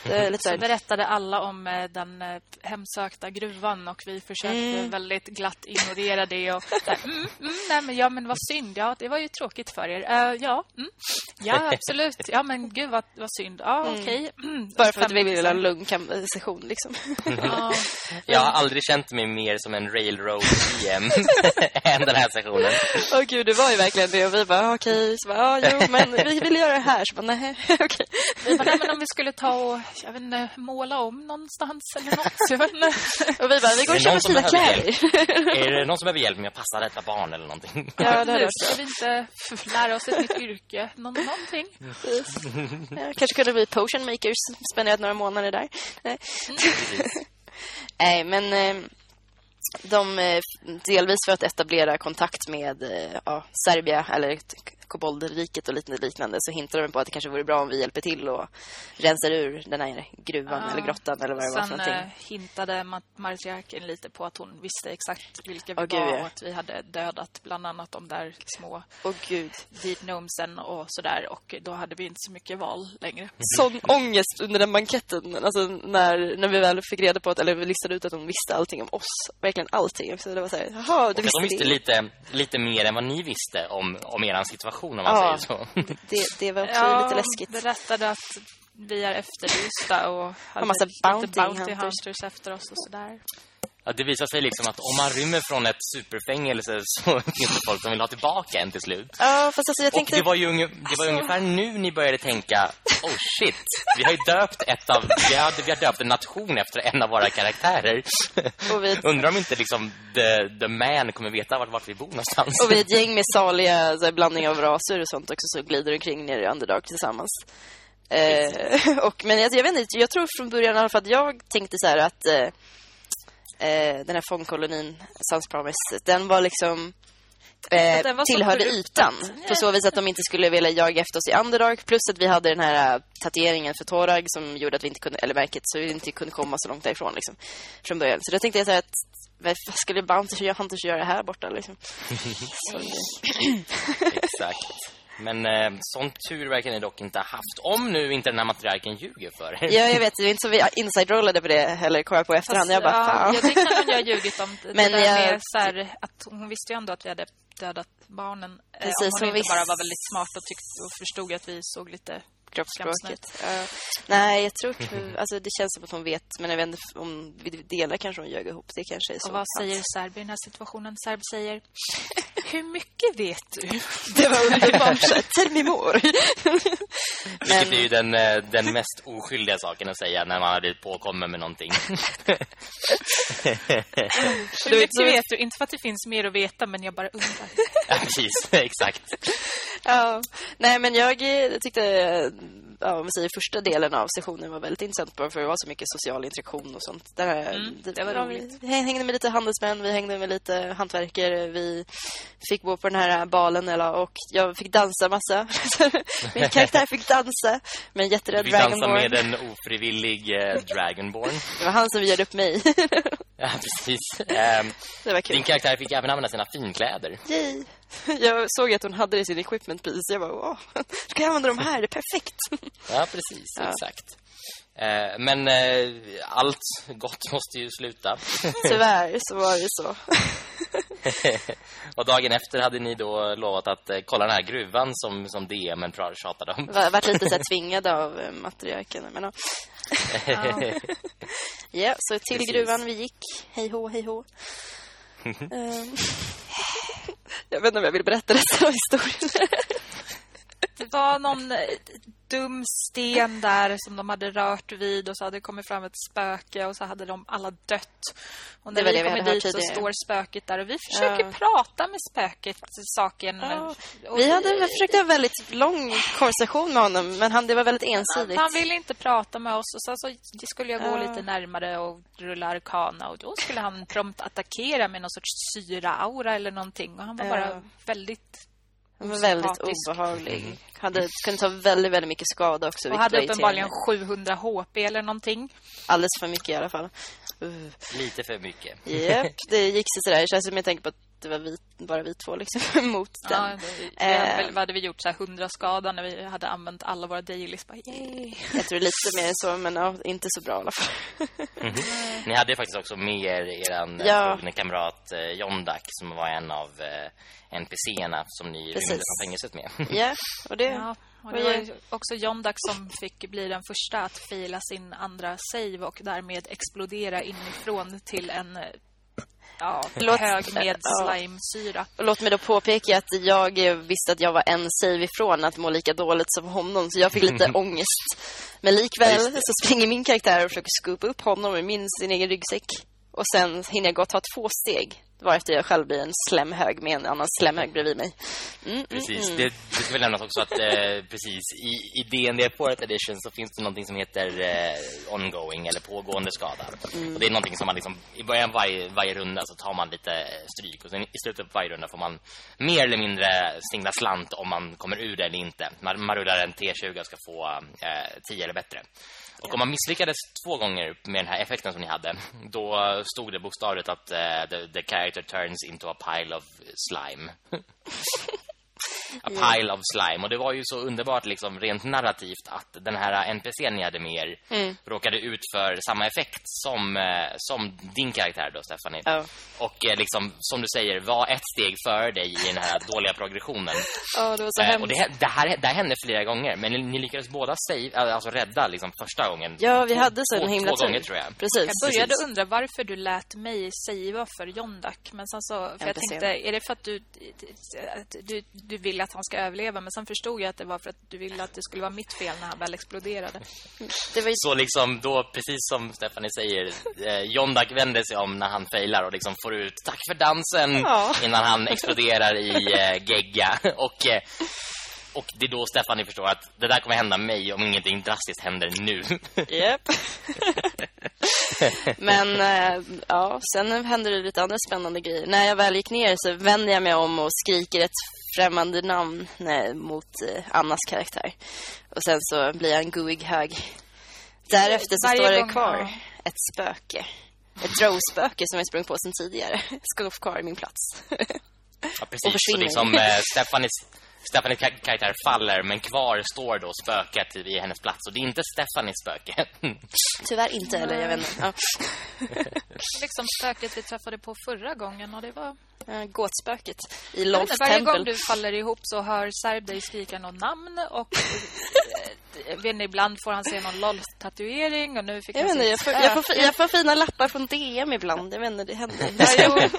[SPEAKER 3] Det lite så, så berättade alla om eh, den eh, hemsökta gruvan och vi försökte mm. väldigt glatt ignorera det och där, mm, mm, nej, men ja, men vad synd. Ja, det var ju tråkigt för er. Uh, ja, mm. ja, absolut. Ja, men gud vad, vad synd. Ja, mm. okej. Okay.
[SPEAKER 2] Bara för att vi vill ha en lugn session liksom.
[SPEAKER 1] Ja. Jag har aldrig känt mig mer som en railroad GM än den här sessionen.
[SPEAKER 2] Åh oh, gud, det var ju verkligen det. Och vi bara, okej. Okay. Så bara, jo, men vi vill göra det här. Så bara, nej, okej. Okay.
[SPEAKER 3] Vi bara, nej, men om vi skulle ta och, jag vet inte, måla om någonstans eller något. Jag vet inte.
[SPEAKER 2] Och vi bara, vi går och köper fina kläder.
[SPEAKER 1] Är det någon som behöver hjälp med att passa detta barn eller någonting?
[SPEAKER 3] Ja, det nu ska vi inte lära oss ett nytt yrke. Nå någonting.
[SPEAKER 2] Ja, kanske kunde bli potion makers spenderat några månader där. Nej, Nej men eh, de eh, delvis för att etablera kontakt med eh, ja, Serbia eller koboldriket och lite liknande så hintar de på att det kanske vore bra om vi hjälper till och rensar ur den här gruvan ja. eller grottan eller vad det
[SPEAKER 3] var
[SPEAKER 2] för någonting. Sen
[SPEAKER 3] hintade matriarken lite på att hon visste exakt vilka vi oh, var och att vi hade dödat bland annat de där små
[SPEAKER 2] oh, gud.
[SPEAKER 3] deep gnomesen och sådär och då hade vi inte så mycket val längre.
[SPEAKER 2] Sån ångest under den banketten alltså när, när vi väl fick reda på att eller vi listade ut att de visste allting om oss. Verkligen allting. Så det var så här, jaha, du visste
[SPEAKER 1] de visste
[SPEAKER 2] det.
[SPEAKER 1] lite, lite mer än vad ni visste om, om er situation situation om man ja, säger så.
[SPEAKER 2] Det, det var också ja, lite läskigt.
[SPEAKER 3] berättade att vi är efterlysta och hade massa bounty, bounty hunters. hunters efter oss och sådär.
[SPEAKER 1] Ja, det visar sig liksom att om man rymmer från ett superfängelse så finns det folk som vill ha tillbaka en till slut.
[SPEAKER 2] Ja, fast alltså jag tänkte...
[SPEAKER 1] Och det var ju, unge, det var alltså... ungefär nu ni började tänka, oh shit, vi har ju döpt ett av, vi har, vi har döpt en nation efter en av våra karaktärer. Och vi... Undrar om inte liksom the, the man kommer veta vart, vart vi bor någonstans.
[SPEAKER 2] Och vi är ett gäng med saliga så här, blandning av raser och sånt också så glider omkring ner i Underdark tillsammans. Eh, och, men jag, jag vet inte, jag tror från början i alla fall att jag tänkte så här att... Eh, eh, den här fångkolonin Sans Promise, den var liksom eh, var tillhörde ytan. På så vis att de inte skulle vilja jaga efter oss i Underdark. Plus att vi hade den här eh, tatueringen för Torag som gjorde att vi inte kunde, eller märket, så vi inte kunde komma så långt därifrån liksom, från början. Så då tänkte jag så att vad skulle Bounty Hunters göra här borta liksom?
[SPEAKER 1] Exakt. Men eh, sån tur verkar ni dock inte ha haft. Om nu inte den här matriarken ljuger för er.
[SPEAKER 2] Ja, jag vet. Det är inte så vi inside-rollade på det heller. Kom jag på efterhand.
[SPEAKER 3] Fast,
[SPEAKER 2] jag bara,
[SPEAKER 3] ja, jag tänkte att hon har ljugit om det. Men där jag... med så här, att hon visste ju ändå att vi hade dödat barnen. Precis, om hon inte visst... bara var väldigt smart och, tyckte, och förstod att vi såg lite
[SPEAKER 2] kroppsspråket. Uh, nej, jag tror inte... Alltså, det känns som att hon vet. Men jag vet inte om vi delar kanske hon ljög ihop. Det kanske är så.
[SPEAKER 3] Och vad säger Serb i den här situationen? Serb säger... Hur mycket vet du?
[SPEAKER 2] det var underbart. Tell me more.
[SPEAKER 1] Vilket är ju den, eh, den mest oskyldiga saken att säga när man har blivit påkommen med någonting.
[SPEAKER 3] Hur mycket vet du? Inte för att det finns mer att veta, men jag bara undrar.
[SPEAKER 1] ja, precis. Exakt.
[SPEAKER 2] Ja, nej men jag tyckte ja, om vi säger första delen av sessionen var väldigt intressant bara för det var så mycket social interaktion och sånt. Det, här, mm, det, det var roligt. Vi hängde med lite handelsmän, vi hängde med lite hantverkare, vi fick gå på den här balen eller, och jag fick dansa massa. Min karaktär fick dansa med en jätterädd Dragonborn.
[SPEAKER 1] Vi dansade med en ofrivillig eh, Dragonborn.
[SPEAKER 2] det var han som bjöd upp mig.
[SPEAKER 1] ja, precis. Um, det var kul. Din karaktär fick även använda sina finkläder.
[SPEAKER 2] Yay. Jag såg att hon hade det i sin equipment piece. Jag bara, åh, ska jag använda de här? Det är perfekt.
[SPEAKER 1] Ja, precis. Ja. Exakt. Eh, men eh, allt gott måste ju sluta.
[SPEAKER 2] Tyvärr så var det så.
[SPEAKER 1] och dagen efter hade ni då lovat att eh, kolla den här gruvan som, som DM tjatade om.
[SPEAKER 2] Var, vart lite så tvingade av eh, matriarken. Men, ja. ja, så till Precis. gruvan vi gick. Hej hå, hej hå. Jag vet inte om jag vill berätta resten av historien
[SPEAKER 3] det var någon eh, dum sten där som de hade rört vid och så hade det kommit fram ett spöke och så hade de alla dött. Och när vi kommer dit så står spöket där och vi försöker ja. prata med spöket saken. Ja.
[SPEAKER 2] vi hade försökt ha en väldigt lång konversation med honom men han, det var väldigt ensidigt.
[SPEAKER 3] Han ville inte prata med oss och sen så skulle jag gå ja. lite närmare och rulla arkana och då skulle han prompt attackera med någon sorts syra-aura eller någonting och han var bara väldigt
[SPEAKER 2] var väldigt obehaglig. Mm. Hade kunnat ta väldigt, väldigt mycket skada också.
[SPEAKER 3] Och hade uppenbarligen 700 HP eller någonting.
[SPEAKER 2] Alldeles för mycket i alla fall.
[SPEAKER 1] Uh. Lite för mycket.
[SPEAKER 2] Japp, yep, det gick sig sådär. Det känns som jag tänker på det var vi, bara vi två liksom mot ja, den.
[SPEAKER 3] Det, vi hade, vad hade vi gjort? Så här 100 skada när vi hade använt alla våra dailies. Bara,
[SPEAKER 2] yay. Jag tror lite mer än så, men ja, inte så bra i alla fall.
[SPEAKER 1] Mm -hmm. Ni hade ju faktiskt också med er eran ja. kamrat eh, Jondak som var en av eh, NPCerna som ni rymde från fängelset med.
[SPEAKER 2] Ja, och det... Ja.
[SPEAKER 3] Och det var också Jondak som fick bli den första att fila sin andra save och därmed explodera inifrån till en ja, låt, hög med slimesyra.
[SPEAKER 2] Låt mig då påpeka att jag visste att jag var en save ifrån att må lika dåligt som honom så jag fick lite ångest. Men likväl så springer min karaktär och försöker skupa upp honom i min sin egen ryggsäck. Och sen hinner jag gå och ta två steg varefter jag själv blir en slemhög med en annan slemhög bredvid mig.
[SPEAKER 1] Mm, mm precis. Mm, det, det ska väl nämnas också att eh, precis i, i D&D Fourth Edition så finns det någonting som heter eh, ongoing eller pågående skada. Mm. Och det är någonting som man liksom i början av varje, varje runda så tar man lite stryk och sen i slutet på varje runda får man mer eller mindre stingla slant om man kommer ur det eller inte. Man, man rullar en T20 och ska få eh, 10 eller bättre. Och om man misslyckades två gånger med den här effekten som ni hade Då stod det bokstavligt att uh, the, the character turns into a pile of slime. A pile of slime. Och det var ju så underbart liksom rent narrativt att den här NPCn ni hade med er mm. råkade ut för samma effekt som, eh, som din karaktär då, Stephanie. Oh. Och eh, liksom, som du säger, var ett steg före dig i den här dåliga progressionen.
[SPEAKER 2] Oh, det var så eh,
[SPEAKER 1] och det, det, här, det här hände flera gånger, men ni, ni lyckades båda save, alltså rädda liksom första gången.
[SPEAKER 2] Ja, vi hade så en himla
[SPEAKER 1] två, två gånger tror jag.
[SPEAKER 3] Precis. Jag började Precis. undra varför du lät mig savea för Jondak, men sen så, för jag, jag tänkte, är det för att du, du, du vill att han ska överleva. Men sen förstod jag att det var för att du ville att det skulle vara mitt fel när han väl exploderade.
[SPEAKER 1] Ju... Så liksom då, precis som Stephanie säger, eh, John Duck vänder sig om när han failar och liksom får ut tack för dansen ja. innan han exploderar i eh, gegga. Och... Eh, och det är då Stephanie förstår att det där kommer hända mig om ingenting drastiskt händer nu.
[SPEAKER 2] Japp. Men äh, ja, sen händer det lite andra spännande grejer. När jag väl gick ner så vänder jag mig om och skriker ett främmande namn nej, mot eh, Annas karaktär. Och sen så blir jag en gooig hög. Därefter så Varje står det kvar ja. ett spöke. Ett drow-spöke som jag sprungit på sen tidigare. Ska kvar i min plats.
[SPEAKER 1] Ja, precis. Så liksom eh, Stefanis Stefanis karaktär faller men kvar står då spöket i hennes plats och det är inte Stefanis spöke.
[SPEAKER 2] Tyvärr inte eller jag vet inte. Ja.
[SPEAKER 3] liksom spöket vi träffade på förra gången och det var
[SPEAKER 2] gåtspöket i Lolf tempel.
[SPEAKER 3] Varje gång du faller ihop så hör Serb dig skrika något namn och eh, vet ni, ibland får han se någon LOL-tatuering och nu fick
[SPEAKER 2] jag
[SPEAKER 3] han
[SPEAKER 2] se jag, får, jag, får, jag får fina lappar från DM ibland. Jag vet inte, det händer.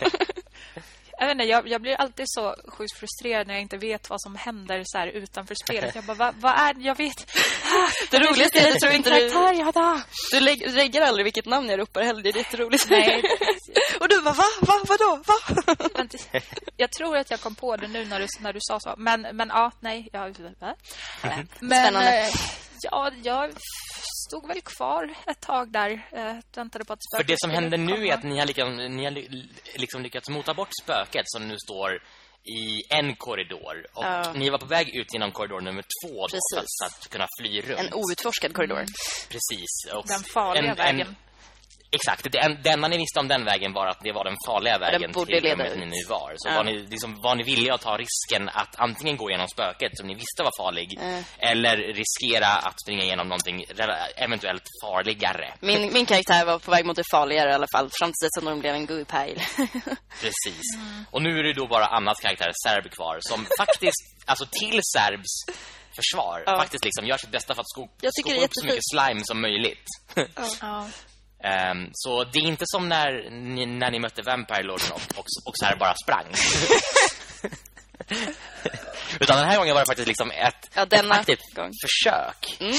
[SPEAKER 3] Jag, vet inte, jag, jag, blir alltid så sjukt frustrerad när jag inte vet vad som händer så här utanför spelet. Jag bara, vad, vad är Jag vet.
[SPEAKER 2] det roligaste är att tror inte du... Ja. Du lägger aldrig vilket namn jag ropar heller. Det är jätteroligt. Nej. Och du bara, va? Va? Vadå? Va?
[SPEAKER 3] jag tror att jag kom på det nu när du, när du sa så. Men, men ja, nej. Jag, va?
[SPEAKER 2] Men, Spännande.
[SPEAKER 3] Ja, jag stod väl kvar ett tag där. Eh, väntade på att
[SPEAKER 1] spöket För det som händer nu är att ni har, liksom, ni har liksom lyckats mota bort spöket som nu står i en korridor. Och ja. ni var på väg ut genom korridor nummer två då, för att kunna fly runt.
[SPEAKER 2] En outforskad korridor. Mm.
[SPEAKER 1] Precis.
[SPEAKER 3] Och Den farliga en, vägen. En,
[SPEAKER 1] Exakt, det, det enda ni visste om den vägen var att det var den farliga vägen den till rummet ni nu var. Så ja. var, ni, liksom, var ni villiga att ta risken att antingen gå igenom spöket som ni visste var farlig mm. eller riskera att springa igenom någonting eventuellt farligare.
[SPEAKER 2] Min, min karaktär var på väg mot det farligare i alla fall, fram till dess att de blev en guipile.
[SPEAKER 1] Precis. Mm. Och nu är det då bara Annas karaktär Serb kvar som faktiskt, alltså till Serbs försvar, ja. faktiskt liksom gör sitt bästa för att sko, skopa upp så mycket slime som möjligt. Ja. Um, så det är inte som när ni, när ni mötte Vampire Lorden och, och, och så här bara sprang. Utan den här gången var det faktiskt liksom ett,
[SPEAKER 2] ja,
[SPEAKER 1] ett aktivt gång. försök mm.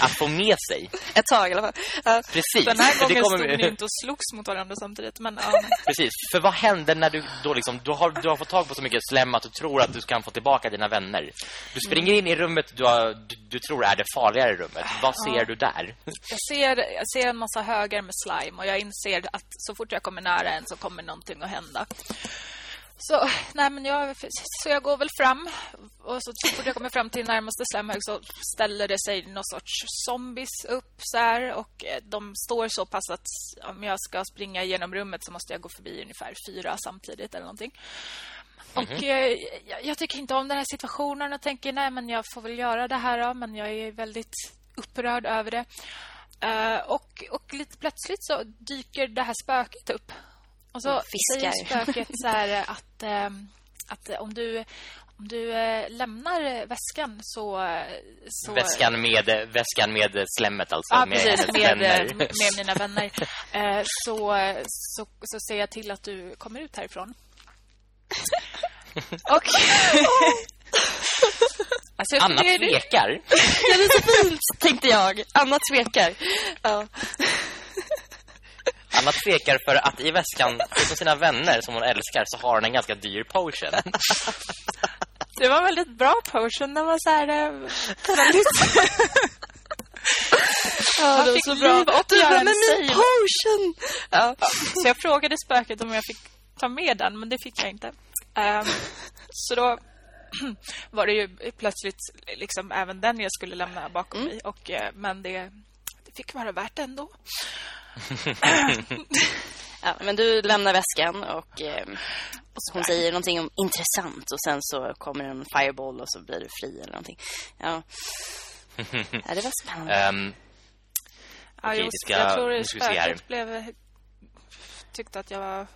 [SPEAKER 1] att få med sig.
[SPEAKER 2] Ett tag i alla fall.
[SPEAKER 3] Ja. Precis. Den här gången kommer... stod ni inte och slogs mot varandra samtidigt. Men, ja.
[SPEAKER 1] Precis. För vad händer när du då liksom, du har, du har fått tag på så mycket slem att du tror att du kan få tillbaka dina vänner? Du springer in i rummet du, har, du, du tror är det farligare rummet. Vad ser ja. du där?
[SPEAKER 3] Jag ser, jag ser en massa högar med slime och jag inser att så fort jag kommer nära en så kommer någonting att hända. Så, nej, men jag, så jag går väl fram och så, fort jag kommer fram till närmaste slemhög så ställer det sig någon sorts zombies upp så här, och eh, de står så pass att om jag ska springa genom rummet så måste jag gå förbi ungefär fyra samtidigt eller någonting. Mm -hmm. Och eh, jag, jag, tycker inte om den här situationen och tänker nej men jag får väl göra det här då, men jag är väldigt upprörd över det. Uh, och, och lite plötsligt så dyker det här spöket upp och så
[SPEAKER 2] Fiskar.
[SPEAKER 3] säger spöket så här att, äh, att om du om du äh, lämnar väskan så, så...
[SPEAKER 1] Väskan med väskan med slemmet alltså
[SPEAKER 3] ja, med precis, med, med, mina vänner äh, så, så så ser jag till att du kommer ut härifrån.
[SPEAKER 2] Och
[SPEAKER 1] alltså, Anna tvekar.
[SPEAKER 2] Det är så fint, tänkte jag. Anna tvekar. Ja.
[SPEAKER 1] Anna tvekar för att i väskan, för sina vänner som hon älskar, så har hon en ganska dyr potion.
[SPEAKER 3] Det var en väldigt bra potion. Den var så här... Eh, väldigt...
[SPEAKER 2] Ja, det var så bra. Du var med min potion!
[SPEAKER 3] Ja. Så jag frågade spöket om jag fick ta med den, men det fick jag inte. Um, så då var det ju plötsligt liksom även den jag skulle lämna bakom mm. mig. Och, eh, men det, det fick vara värt ändå.
[SPEAKER 2] ja, men du lämnar väskan och eh, hon säger någonting om intressant och sen så kommer en fireball och så blir du fri eller någonting. Ja. ja det var spännande. Um,
[SPEAKER 3] ja, okay, just, ska, jag tror spöket blev tyckte att jag var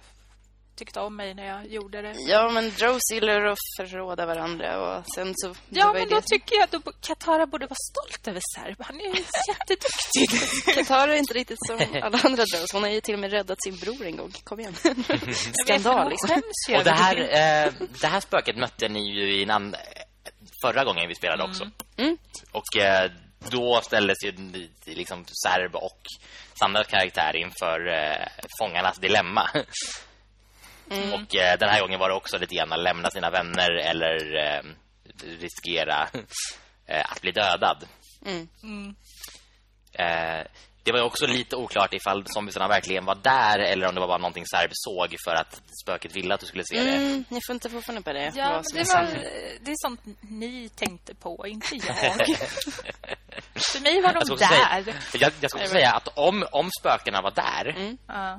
[SPEAKER 3] tyckte om mig när jag gjorde det.
[SPEAKER 2] Ja, men Drows gillar att förråda varandra och sen så...
[SPEAKER 3] Ja, men då det... tycker jag att Katara borde vara stolt över Serb. Han är jätteduktig.
[SPEAKER 2] Katara är inte riktigt som alla andra Drows. Hon har ju till och med räddat sin bror en gång. Kom igen. Skandal, liksom.
[SPEAKER 1] Och det här, eh, det här spöket mötte ni ju innan förra gången vi spelade också. Mm. Mm. Och eh, då ställdes ju liksom Serb och Sandras karaktär inför eh, fångarnas dilemma. Mm. Och eh, den här gången var det också lite grann att lämna sina vänner eller eh, riskera eh, att bli dödad. Mm. Mm. Eh, det var också lite oklart ifall zombiesarna verkligen var där eller om det var bara någonting Serb såg för att spöket ville att du skulle se det. Mm,
[SPEAKER 2] ni får inte fortfarande på det.
[SPEAKER 3] Ja, det, var, det är sånt ni tänkte på, inte jag. för mig var de jag där.
[SPEAKER 1] Säga, jag, jag skulle säga att om, om spökena var där mm.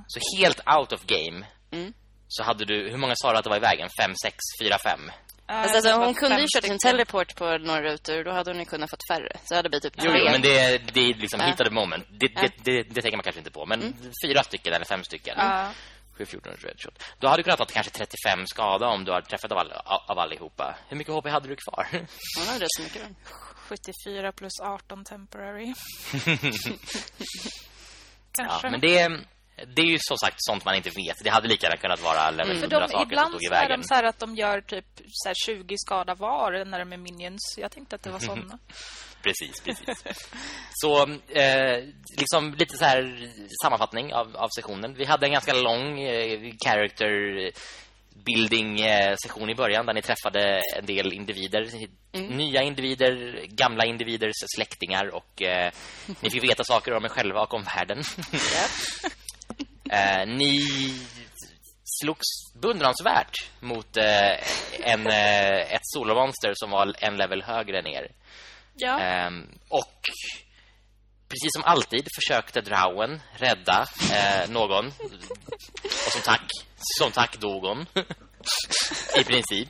[SPEAKER 1] så helt out of game mm så hade du, hur många sa du att det var i vägen? 5, 6, 4, 5?
[SPEAKER 2] Alltså, alltså, hon kunde ju kört sin teleport på några rutor Då hade hon ju kunnat fått färre Så hade det blivit typ
[SPEAKER 1] Jo, jo men det, det är liksom ja. hittade moment det, ja. det, det, det, tänker man kanske inte på Men mm. fyra stycken eller fem stycken ja. 7, 14 red shot Då hade du kunnat ha kanske 35 skada Om du hade träffat av, all, av allihopa Hur mycket HP hade du kvar?
[SPEAKER 2] Hon hade så mycket
[SPEAKER 3] 74 plus 18 temporary
[SPEAKER 1] Kanske Ja, men det det är ju som sagt sånt man inte vet. Det hade lika gärna kunnat vara level mm. 100 saker
[SPEAKER 3] som
[SPEAKER 1] stod i vägen.
[SPEAKER 3] Ibland så är de så att de gör typ så 20 skada var när de är minions. Jag tänkte att det var såna.
[SPEAKER 1] precis, precis. så eh, liksom lite så här sammanfattning av, av sessionen. Vi hade en ganska lång eh, character building eh, session i början där ni träffade en del individer, mm. nya individer, gamla individers släktingar och eh, ni fick veta saker om er själva och om världen. Eh, ni slogs beundransvärt mot eh, en, eh, ett solomonster som var en level högre än er. Ja. Ehm, och precis som alltid försökte Drowen rädda eh, någon. Och som tack, som tack dog hon. I princip.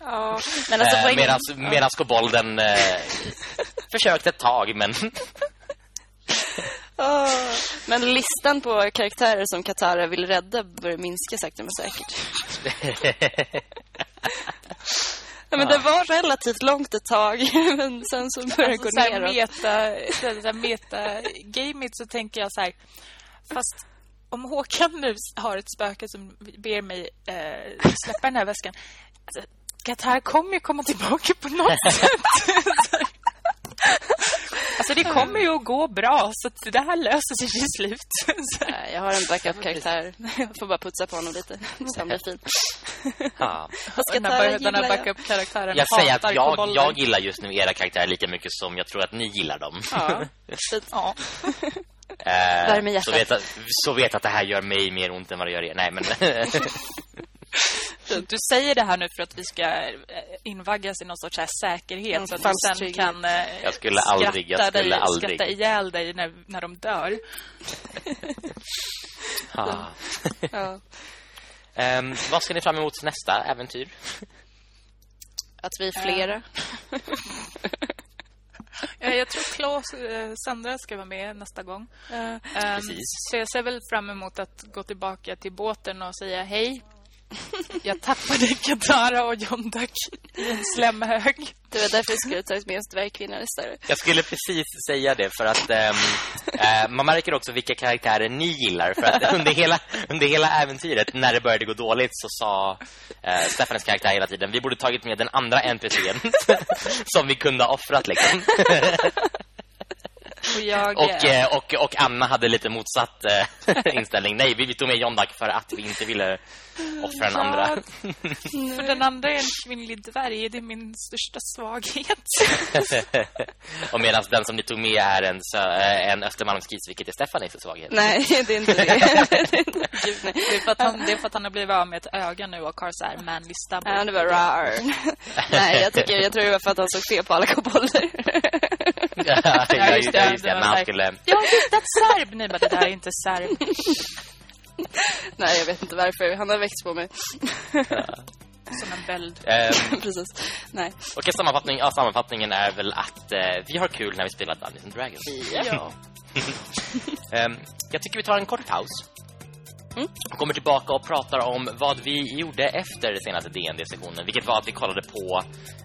[SPEAKER 1] Ja, men alltså eh, medans, medans kobolden eh, försökte ett tag, men
[SPEAKER 2] men listan på karaktärer som Katara vill rädda börjar minska sakta men säkert. ja, men det var relativt långt ett tag, men sen så började alltså, det gå
[SPEAKER 3] ner. Meta, meta gamet så tänker jag så här, fast om Håkan nu har ett spöke som ber mig eh, släppa den här väskan. Alltså, Qatar kommer ju komma tillbaka på något sätt. Alltså det kommer ju att gå bra så att det här löser sig till slut.
[SPEAKER 2] Jag har en backup-karaktär. Jag får bara putsa på honom lite. Så han blir fin.
[SPEAKER 1] Ja.
[SPEAKER 3] Den här, den här backup-karaktären
[SPEAKER 1] Jag säger att jag, jag gillar just nu era karaktärer lika mycket som jag tror att ni gillar dem.
[SPEAKER 2] Ja,
[SPEAKER 3] Ja.
[SPEAKER 1] Eh, så, vet att, så vet att det här gör mig mer ont än vad det gör er. Nej, men...
[SPEAKER 3] Du säger det här nu för att vi ska eh, invaggas i någon sorts här säkerhet
[SPEAKER 2] En
[SPEAKER 3] så att du sen
[SPEAKER 2] trygghet.
[SPEAKER 3] kan eh,
[SPEAKER 1] Jag skulle aldrig, jag skulle
[SPEAKER 3] dig,
[SPEAKER 1] aldrig.
[SPEAKER 3] skratta ihjäl dig när, när de dör.
[SPEAKER 1] ah.
[SPEAKER 2] ja.
[SPEAKER 1] Ehm, vad ska ni fram emot nästa äventyr?
[SPEAKER 2] Att vi är flera.
[SPEAKER 3] Eh, Jag tror Claes eh, Sandra ska vara med nästa gång.
[SPEAKER 1] Precis.
[SPEAKER 3] Så jag ser väl fram emot att gå tillbaka till båten och säga hej. Jag tappade Katara och John Duck i en slemhög.
[SPEAKER 2] Det var därför vi skulle tagit med dvärgkvinnan istället.
[SPEAKER 1] Jag skulle precis säga det för att eh, man märker också vilka karaktärer ni gillar för att under hela, under hela äventyret när det började gå dåligt så sa eh, Stefanes karaktär hela tiden vi borde tagit med den andra NPCn som vi kunde ha offrat liksom.
[SPEAKER 3] Och jag...
[SPEAKER 1] Och, eh, och, och Anna hade lite motsatt eh, inställning. Nej, vi, vi tog med John Duck för att vi inte ville offra den andra.
[SPEAKER 3] För den andra är en kvinnlig dvärg. Det är min största svaghet.
[SPEAKER 1] och medan den som ni tog med är en, eh, en Östermalmskis, vilket är Stefanis svaghet.
[SPEAKER 2] Nej, det är inte det. Gud, nej.
[SPEAKER 3] Det är, för att han, det är för att han har blivit av med ett öga nu och har så här manly stubble.
[SPEAKER 2] Ja, det var rar. Nej, jag, tycker, jag tror det var för att han såg fel på alla kobolder.
[SPEAKER 1] ja,
[SPEAKER 3] Ja,
[SPEAKER 1] just
[SPEAKER 3] just
[SPEAKER 1] det.
[SPEAKER 3] det.
[SPEAKER 1] Just det.
[SPEAKER 3] Det
[SPEAKER 1] Men
[SPEAKER 3] var
[SPEAKER 1] han
[SPEAKER 3] så här-
[SPEAKER 1] skulle...
[SPEAKER 3] Jag har hittat serb. Ni bara, det där är inte serb.
[SPEAKER 2] Nej, jag vet inte varför. Han har växt på mig.
[SPEAKER 3] Som en bäld.
[SPEAKER 1] Ehm,
[SPEAKER 2] Precis. Nej.
[SPEAKER 1] och en sammanfattning, ja, sammanfattningen är väl att eh, vi har kul när vi spelar Dungeons and Dragons.
[SPEAKER 2] Ja.
[SPEAKER 1] Ehm, jag tycker vi tar en kort paus.
[SPEAKER 2] Mm.
[SPEAKER 1] Kommer tillbaka och pratar om vad vi gjorde efter senaste DND-sessionen. Vilket var att vi kollade på...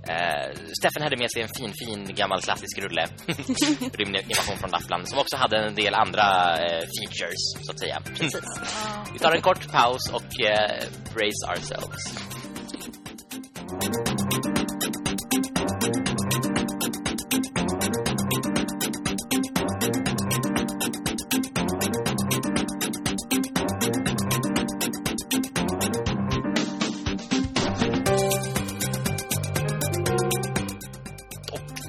[SPEAKER 1] Eh, Steffen hade med sig en fin, fin gammal klassisk rulle. Rymdinvasion från Lappland. Som också hade en del andra eh, features, så att säga. vi tar en kort paus och eh, brace ourselves.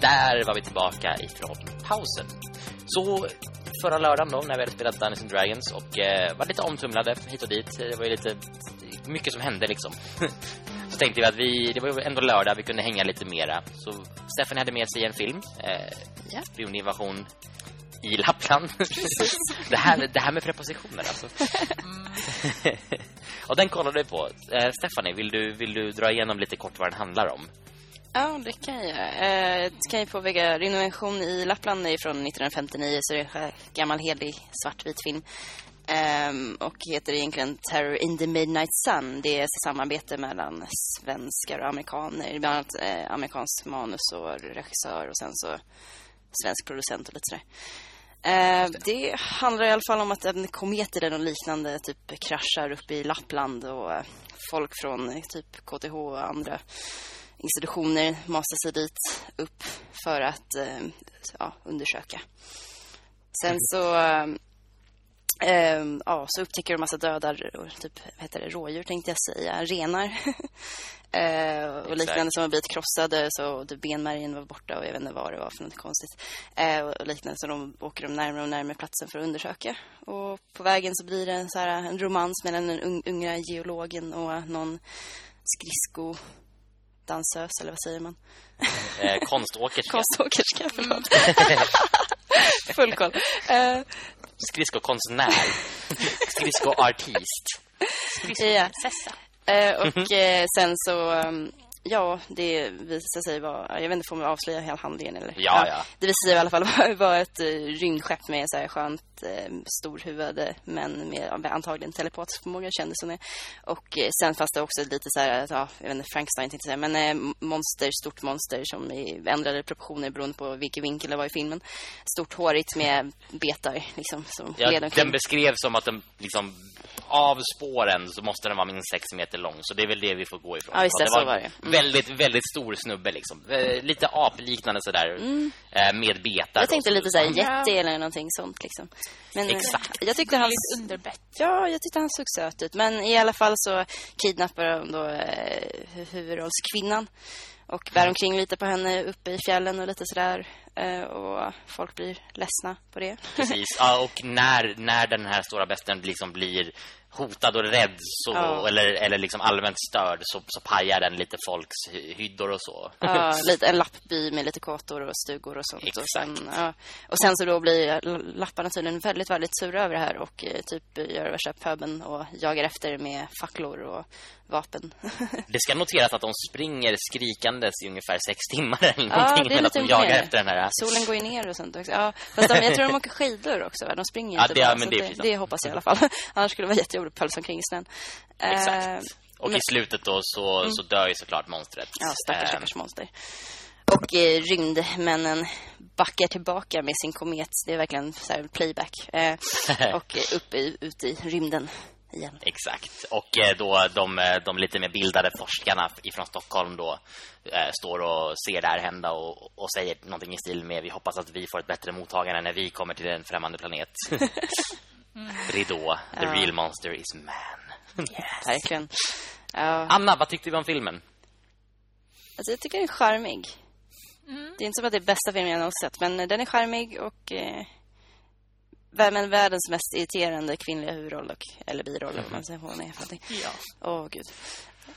[SPEAKER 1] Där var vi tillbaka ifrån pausen. Så förra lördagen då, när vi hade spelat Dungeons and Dragons och eh, var lite omtumlade hit och dit. Det var ju lite mycket som hände liksom. Så tänkte vi att vi, det var ju ändå lördag, vi kunde hänga lite mera. Så Steffen hade med sig en film, eh,
[SPEAKER 2] Ja.
[SPEAKER 1] Rymdinvasion i Lappland. det, här, det här med prepositioner alltså. och den kollade vi på. Eh, Stephanie, vill du, vill du dra igenom lite kort vad den handlar om?
[SPEAKER 2] Ja, det kan jag. Eh, det kan jag påpeka. Rymdinvasion i Lappland är från 1959 så det är en gammal helig svartvit film. Ehm, och heter egentligen Terror in the Midnight Sun. Det är ett samarbete mellan svenskar och amerikaner. Bland annat eh, amerikansk manus och regissör och sen så svensk producent och lite sådär. Eh, det handlar i alla fall om att en komet eller något liknande typ kraschar upp i Lappland och eh, folk från eh, typ KTH och andra institutioner masar sig dit upp för att eh, ja, undersöka. Sen så eh, ja, så upptäcker de massa döda typ, vad heter det, rådjur tänkte jag säga, renar. eh, och liknande som har blivit krossade så typ benmärgen var borta och jag vet inte vad det var för något konstigt. Eh, och liknande så de åker de närmare och närmare platsen för att undersöka. Och på vägen så blir det en, så här, en romans mellan den un- unga geologen och någon skridsko dansös, eller vad säger man?
[SPEAKER 1] Eh, konståkerska.
[SPEAKER 2] Konståkerska, förlåt. Full koll. Eh,
[SPEAKER 1] Skridskokonstnär. Skridskoartist.
[SPEAKER 2] ja. Eh, och eh, sen så, um, ja, det visade sig vara, jag vet inte, får man avslöja hela handlingen eller?
[SPEAKER 1] Ja, ja.
[SPEAKER 2] Det visade sig i alla fall vara, ett uh, rymdskepp med så här skönt eh, storhuvud men med antagligen telepatisk förmåga kändes som det. Och eh, sen fanns det också lite så här, ja, jag vet inte, Frankenstein tänkte säga, men eh, monster, stort monster som ändrade proportioner beroende på vilken vinkel det var i filmen. Stort hårigt med betar liksom som
[SPEAKER 1] Ja, den beskrevs som att den liksom av spåren så måste den vara minst sex meter lång. Så det är väl det vi får gå ifrån.
[SPEAKER 2] Ja, visst,
[SPEAKER 1] det,
[SPEAKER 2] det
[SPEAKER 1] var,
[SPEAKER 2] var det.
[SPEAKER 1] Mm. väldigt, väldigt stor snubbe liksom. Eh, lite apliknande sådär. Mm. Eh, med betar.
[SPEAKER 2] Jag tänkte lite såhär jätte eller någonting sånt liksom.
[SPEAKER 1] Men, Exakt.
[SPEAKER 2] Jag tyckte han...
[SPEAKER 3] Underbett.
[SPEAKER 2] Ja, jag tyckte han såg söt ut. Men i alla fall så kidnappar de då eh, huvudrollskvinnan. Och bär omkring lite på henne uppe i fjällen och lite sådär. Eh, och folk blir ledsna på det.
[SPEAKER 1] Precis, ja, och när, när den här stora besten liksom blir hotad och rädd så, ja. eller, eller liksom allmänt störd så, så pajar den lite folks hyddor och så.
[SPEAKER 2] Ja, lite, en lappby med lite kåtor och stugor och sånt. Exakt. Och sen, ja. och sen så då blir lapparna tydligen väldigt, väldigt sura över det här och eh, typ gör värsta pöben och jagar efter med facklor och vapen.
[SPEAKER 1] det ska noteras att de springer skrikandes i ungefär sex timmar eller någonting. Ja, lite de jagar mer. efter den här.
[SPEAKER 2] Solen går ju ner och sånt också. Ja, fast de, jag tror de åker skidor också. De springer
[SPEAKER 1] ja,
[SPEAKER 2] inte
[SPEAKER 1] det, bara. Men det, det,
[SPEAKER 2] det, hoppas jag i alla fall. Annars skulle det vara jättejobbigt pölsa omkring i snön.
[SPEAKER 1] Exakt. Uh, och men... i slutet då så, mm. så dör ju såklart monstret.
[SPEAKER 2] Ja, stackars, stackars monster. Och eh, rymdmännen backar tillbaka med sin komet. Det är verkligen så playback. Eh, och upp i, ut i rymden igen.
[SPEAKER 1] Exakt. Och eh, då de, eh, de lite mer bildade forskarna ifrån Stockholm då eh, står och ser det här hända och, och säger någonting i stil med vi hoppas att vi får ett bättre mottagande när vi kommer till en främmande planet. mm. Ridå, the ja. real monster is man.
[SPEAKER 2] yes. Verkligen.
[SPEAKER 1] Ja. Anna, vad tyckte du om filmen?
[SPEAKER 2] Alltså, jag tycker den är charmig. Mm. Det är inte som att det är bästa filmen jag någonsin sett, men den är charmig och eh, men världens mest irriterande kvinnliga huvudroll och, eller biroll mm. man säger hon är någonting.
[SPEAKER 3] Ja.
[SPEAKER 2] Åh oh, gud.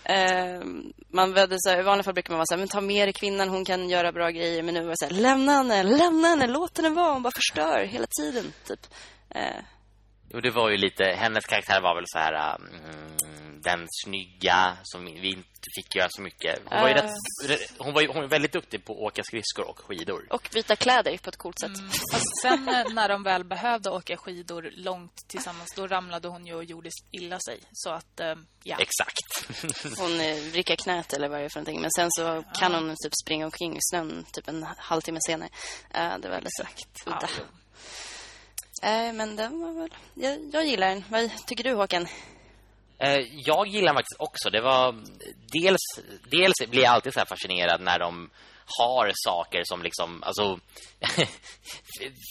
[SPEAKER 2] Uh, man så här, I vanliga fall brukar man vara så här, men ta med dig kvinnan, hon kan göra bra grejer. Men nu var det så här, lämna henne, lämna henne, låt henne vara. Hon bara förstör hela tiden, typ. Uh.
[SPEAKER 1] Jo, det var ju lite, hennes karaktär var väl så här, um, den snygga som vi inte fick göra så mycket. Hon, uh. var, ju rätt, hon, var ju, hon var väldigt duktig på att åka skridskor och skidor.
[SPEAKER 2] Och byta kläder på ett coolt sätt. Mm.
[SPEAKER 3] sen eh, när de väl behövde åka skidor långt tillsammans, då ramlade hon ju och gjorde illa sig. Så att, uh, ja.
[SPEAKER 1] Exakt.
[SPEAKER 2] hon eh, vrickar knät eller vad det är för någonting. Men sen så kan hon typ springa omkring i snön typ en halvtimme senare. Uh, det var lite udda. Ja. Uh, men den var väl... Jag, jag gillar den. Vad tycker du, Håkan?
[SPEAKER 1] Eh, jag gillar faktiskt också. Det var dels dels blir jag alltid så fascinerad när de har saker som liksom alltså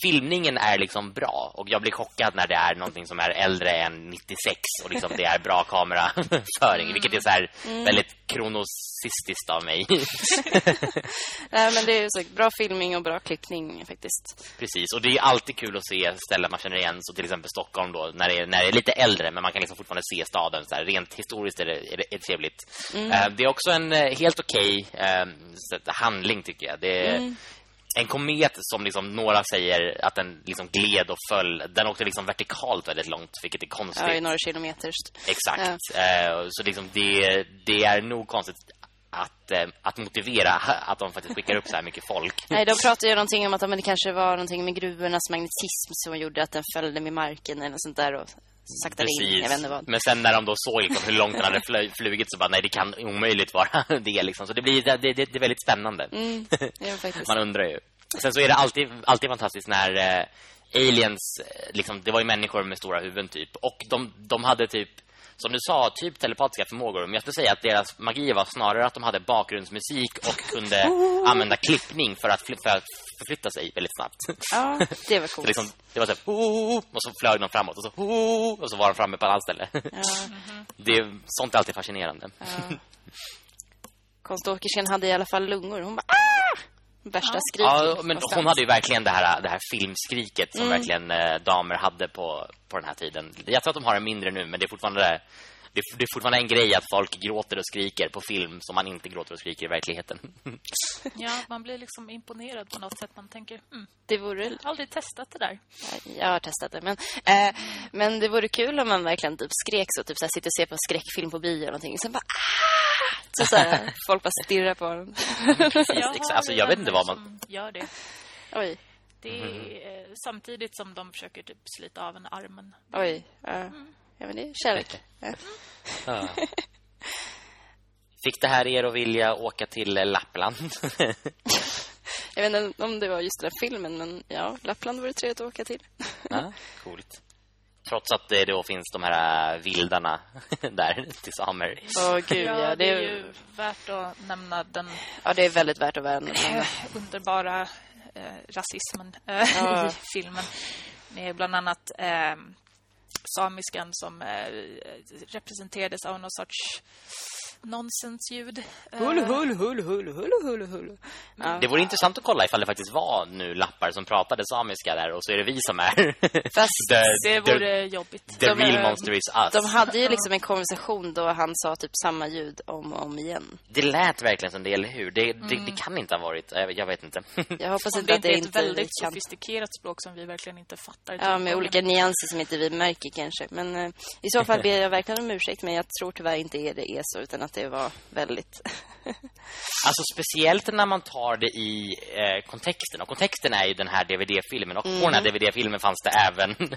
[SPEAKER 1] filmningen är liksom bra och jag blir chockad när det är någonting som är äldre än 96 och liksom det är bra kameraföring mm. vilket är så här mm. väldigt kronosistiskt av mig.
[SPEAKER 2] Nej men det är så bra filmning och bra klippning faktiskt.
[SPEAKER 1] Precis och det är alltid kul att se ställen man känner igen så till exempel Stockholm då när det är, när det är lite äldre men man kan liksom fortfarande se staden så här, rent historiskt är det, är det, är trevligt. Mm. Uh, det är också en uh, helt okej okay, uh, handling tycker jag. Det är mm en komet som liksom några säger att den liksom gled och föll. Den åkte liksom vertikalt väldigt långt, vilket är konstigt.
[SPEAKER 2] Ja, i några kilometer.
[SPEAKER 1] Exakt. Ja. Uh, så liksom det, det är nog konstigt att, uh, att motivera att de faktiskt skickar upp så här mycket folk.
[SPEAKER 2] Nej, de pratade ju någonting om att det kanske var någonting med gruvornas magnetism som gjorde att den följde med marken eller sånt där och sakta in, jag vet inte vad.
[SPEAKER 1] Men sen när de då såg liksom hur långt den hade flugit så bara nej det kan omöjligt vara det liksom. Så det blir det, det, det är väldigt spännande.
[SPEAKER 2] Mm,
[SPEAKER 1] Man undrar ju. Sen så är det alltid alltid fantastiskt när eh, aliens liksom det var ju människor med stora huvuden typ och de de hade typ som du sa, typ telepatiska förmågor. Men jag skulle säga att deras magi var snarare att de hade bakgrundsmusik och kunde oh. använda klippning för att, för att förflytta sig väldigt snabbt.
[SPEAKER 2] Ja, det var coolt.
[SPEAKER 1] liksom, det var så här, och så flög de framåt och så, och så var de framme på annat ställe. Ja. det, sånt är alltid fascinerande. Ja.
[SPEAKER 2] Konståkerskan hade i alla fall lungor. Hon bara! Värsta ja. skriket.
[SPEAKER 1] Ja, men hon hade ju verkligen det här, det här filmskriket som mm. verkligen eh, damer hade på, på den här tiden. Jag tror att de har det mindre nu, men det är fortfarande det är, det är fortfarande en grej att folk gråter och skriker på film som man inte gråter och skriker i verkligheten.
[SPEAKER 3] ja, man blir liksom imponerad på något sätt. Man tänker, mm,
[SPEAKER 2] det vore...
[SPEAKER 3] Jag har aldrig testat det där.
[SPEAKER 2] Jag har testat det, men, eh, men det vore kul om man verkligen typ skrek så. Typ så här, sitter och ser på skräckfilm på bio eller någonting. Sen bara, ah! Så, så här, folk bara stirrar på dem.
[SPEAKER 1] jag alltså, jag vet inte vad man...
[SPEAKER 3] gör det.
[SPEAKER 2] Oj.
[SPEAKER 3] Det är mm. eh, samtidigt som de försöker typ slita av en armen.
[SPEAKER 2] Oj, uh. mm. Ja, men det är kärlek. Ja.
[SPEAKER 1] Fick det här er att vilja åka till Lappland?
[SPEAKER 2] jag vet inte om det var just den filmen, men ja, Lappland vore trevligt att åka till.
[SPEAKER 1] ja, coolt. Trots att det då finns de här vildarna där till samer.
[SPEAKER 3] Åh oh, gud, ja. Det är ju värt att nämna den...
[SPEAKER 2] Ja, det är väldigt värt att nämna.
[SPEAKER 3] Underbara eh, rasismen eh, ja. i filmen. Med bland annat eh, samiskan som eh, representerades av någon sorts nonsensljud.
[SPEAKER 2] Hulu, hulu, hulu, hulu, hulu, hulu, hulu.
[SPEAKER 1] Ja. Det vore intressant att kolla ifall det faktiskt var nu lappar som pratade samiska där och så är det vi som är.
[SPEAKER 3] Fast the, det vore the, jobbigt.
[SPEAKER 1] The de, real monster is us.
[SPEAKER 2] De hade ju liksom en konversation då han sa typ samma ljud om och om igen.
[SPEAKER 1] Det lät verkligen som det, eller hur? Det, mm. det, det, kan inte ha varit, jag vet inte.
[SPEAKER 2] Jag hoppas inte att det
[SPEAKER 3] är
[SPEAKER 2] inte
[SPEAKER 3] är ett väldigt sofistikerat språk som vi verkligen inte fattar.
[SPEAKER 2] Ja, med olika nyanser som inte vi märker kanske. Men eh, i så fall ber jag verkligen om ursäkt, men jag tror tyvärr inte det är så utan att det var väldigt
[SPEAKER 1] alltså speciellt när man tar det i eh, kontexten. Och kontexten är ju den här DVD-filmen. Och mm. på den här DVD-filmen mhm. fanns det även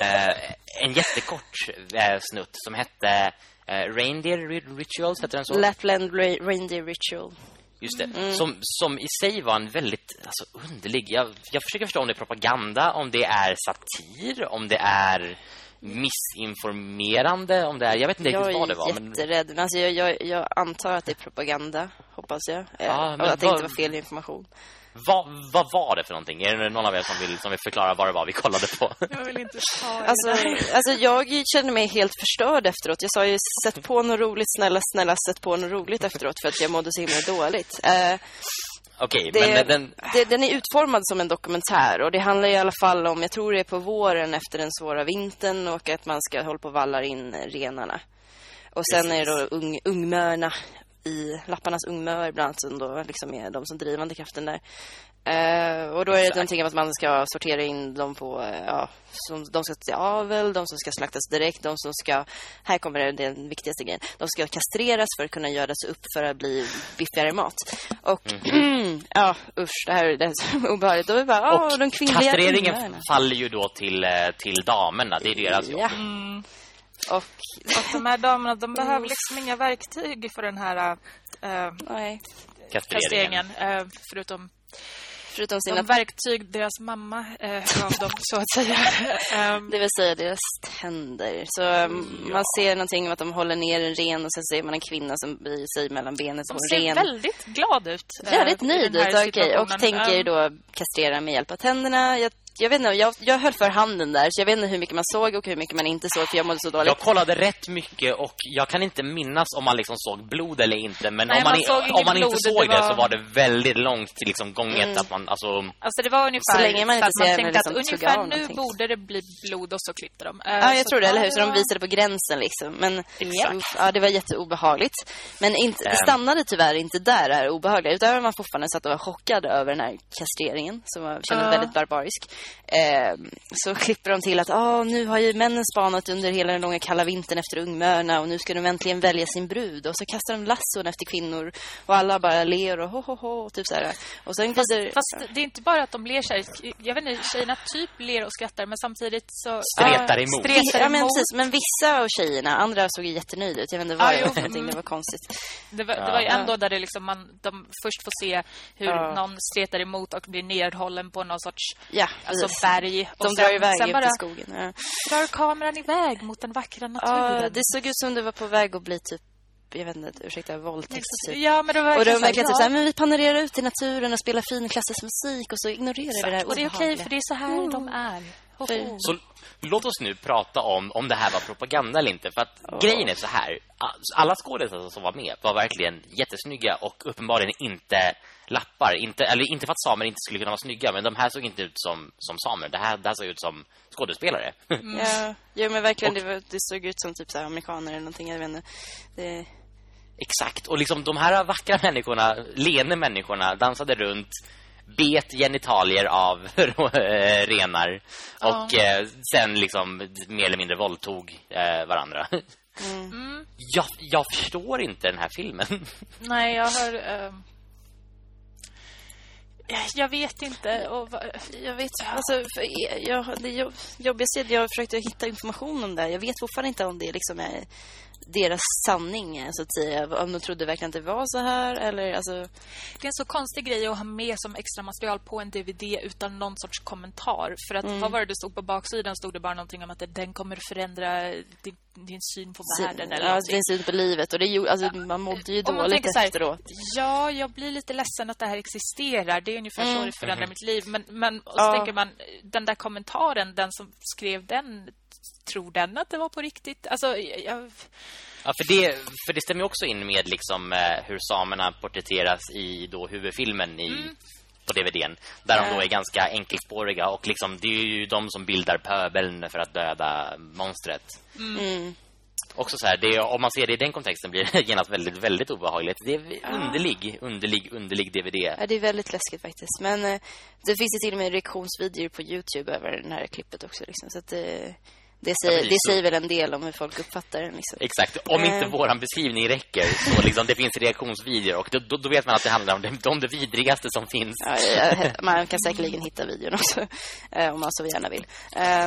[SPEAKER 1] eh, en jättekort eh, snutt som hette eh, Reindeer Rituals, heter den så?
[SPEAKER 2] Lapland Ra Reindeer Ritual.
[SPEAKER 1] Just det. Mm. Som, som i sig var en väldigt alltså, underlig... Jag, jag försöker förstå om det är propaganda, om det är satir, om det är missinformerande om det är. Jag vet inte riktigt vad det var.
[SPEAKER 2] Jag är jätterädd. Men alltså jag, jag, jag, antar att det är propaganda, hoppas jag. Ja, och att det inte var fel information.
[SPEAKER 1] Vad, vad var det för någonting? Är det någon av er som vill, som vill förklara vad det var vi kollade på?
[SPEAKER 3] Jag vill inte ta
[SPEAKER 2] alltså, alltså jag kände mig helt förstörd efteråt. Jag sa ju, sätt på något roligt, snälla, snälla, sätt på något roligt efteråt för att jag mådde så himla dåligt. Uh,
[SPEAKER 1] Okej, okay, men den...
[SPEAKER 2] Det, den är utformad som en dokumentär och det handlar i alla fall om, jag tror det är på våren efter den svåra vintern och att man ska hålla på och vallar in renarna. Och sen Precis. är det då ung, ungmörna i Lapparnas ungmör bland annat som då liksom är de som drivande kraften där. Uh, och då är det någonting om att man ska sortera in dem på, uh, ja, som, de ska till avel, de som ska slaktas direkt, de som ska, här kommer det, den viktigaste grejen, de ska kastreras för att kunna göras upp för att bli biffigare mat. Och, mm -hmm. ja, usch, det här det är så obehagligt. Då är bara, och de kvinnliga
[SPEAKER 1] kastreringen ungarna. faller ju då till, eh, till damerna, det är deras jobb. Ja. Mm.
[SPEAKER 3] Och, och de här damerna, de behöver liksom inga verktyg för den här äh,
[SPEAKER 2] Nej.
[SPEAKER 3] kastreringen, äh, förutom Förutom sina... De verktyg deras mamma eh, gav dem, så att säga.
[SPEAKER 2] um... Det vill säga deras tänder. Så um, ja. man ser någonting om att de håller ner en ren och sen ser man en kvinna som blir sig mellan benen
[SPEAKER 3] på
[SPEAKER 2] en ren.
[SPEAKER 3] Ser väldigt glad ut.
[SPEAKER 2] Väldigt nöjd ut, okej. Okay. Och tänker då kastrera med hjälp av tänderna. Jag jag vet inte, jag, jag höll för handen där så jag vet inte hur mycket man såg och hur mycket man inte såg för jag mådde så dåligt.
[SPEAKER 1] Jag kollade rätt mycket och jag kan inte minnas om man liksom såg blod eller inte men Nej, om man, man om man inte såg det, var... så var det väldigt långt liksom gånget mm. att man alltså
[SPEAKER 3] Alltså det var ungefär så länge man inte ser man tänkte liksom att ungefär nu borde det bli blod och så klippte de.
[SPEAKER 2] Uh, ja, jag tror det eller hur så de visade på gränsen liksom men ja, det var jätteobehagligt. Men inte, det stannade tyvärr inte där det här obehagliga utöver man fortfarande satt och var chockad över den här kastreringen som var, kändes uh. väldigt barbarisk. Eh, så klipper de till att ah, nu har ju männen spanat under hela den långa kalla vintern efter ungmörna och nu ska de äntligen välja sin brud. Och så kastar de lasson efter kvinnor och alla bara ler och ho, ho, ho typ så här. Och sen
[SPEAKER 3] fast, det, fast det är inte bara att de ler så här. Jag vet inte, tjejerna typ ler och skrattar men samtidigt så...
[SPEAKER 1] Stretar äh, emot.
[SPEAKER 2] Stretar ja, men, precis, men vissa av tjejerna, andra såg ju jättenöjda ut. Jag vet inte vad ah, det var för någonting, det var konstigt.
[SPEAKER 3] Det var, det var ju ändå där det liksom man, de först får se hur ja. någon stretar emot och blir nedhållen på någon sorts
[SPEAKER 2] ja,
[SPEAKER 3] alltså, berg.
[SPEAKER 2] Och de drar iväg ut i skogen. Ja.
[SPEAKER 3] drar kameran iväg mot den vackra naturen.
[SPEAKER 2] Ja, det såg ut som det var på väg att bli typ jag vet inte, ursäkta, våldtäkt typ.
[SPEAKER 3] Ja, men det var
[SPEAKER 2] Och de verkligen typ så här, men vi panorerar ut i naturen och spelar fin klassisk musik och så ignorerar vi det här
[SPEAKER 3] Och det är okej, för det är så här mm. de är.
[SPEAKER 1] Så låt oss nu prata om om det här var propaganda eller inte. För att oh. grejen är så här. Alla skådespelare som var med var verkligen jättesnygga och uppenbarligen inte lappar. Inte, eller inte för att samer inte skulle kunna vara snygga, men de här såg inte ut som, som samer. Det här, det här såg ut som skådespelare.
[SPEAKER 2] Mm. ja, ja, men verkligen. Och, det, det, såg ut som typ så amerikaner eller någonting. Jag vet inte. Det...
[SPEAKER 1] Exakt. Och liksom de här vackra människorna, lene människorna, dansade runt bet genitalier av renar och eh, sen liksom mer eller mindre våldtog eh, varandra. Mm. mm. Jag, jag förstår inte den här filmen.
[SPEAKER 3] Nej, jag har... Uh... Jag vet inte. Och,
[SPEAKER 2] jag vet alltså, jag, det jobbigaste är att jag försökte hitta information om det. Jag vet fortfarande inte om det liksom är deras sanning så att säga. Om de trodde verkligen att det var så här eller alltså...
[SPEAKER 3] Det är en så konstig grej att ha med som extra material på en DVD utan någon sorts kommentar. För att mm. vad var det det stod på baksidan? Stod det bara någonting om att den kommer förändra din, din syn på världen eller
[SPEAKER 2] Ja, din syn på livet. Och det ju, alltså, ja. man mådde ju dåligt efteråt.
[SPEAKER 3] Ja, jag blir lite ledsen att det här existerar. Det är ungefär mm. så det förändrar mm. mitt liv. Men, men och så ja. tänker man, den där kommentaren, den som skrev den tror den att det var på riktigt? Alltså, jag...
[SPEAKER 1] Ja, för det, för det stämmer också in med liksom, eh, hur samerna porträtteras i då huvudfilmen i, mm. på DVDn. Där mm. de då är ganska enkelspåriga och liksom, det är ju de som bildar pöbeln för att döda monstret. Mm. mm. Också så här, det, om man ser det i den kontexten blir det genast väldigt, väldigt obehagligt. Det är underlig, underlig, underlig DVD.
[SPEAKER 2] Ja, det är väldigt läskigt faktiskt. Men eh, det finns ju till och med reaktionsvideor på Youtube över den här klippet också. Liksom, så att det... Eh det säger, det säger väl en del om hur folk uppfattar den. Liksom.
[SPEAKER 1] Exakt. Om inte uh, våran beskrivning räcker så liksom, det finns reaktionsvideor och då, då, vet man att det handlar om det, om det vidrigaste som finns.
[SPEAKER 2] Ja, ja, man kan säkerligen hitta videon också eh, om man så gärna vill.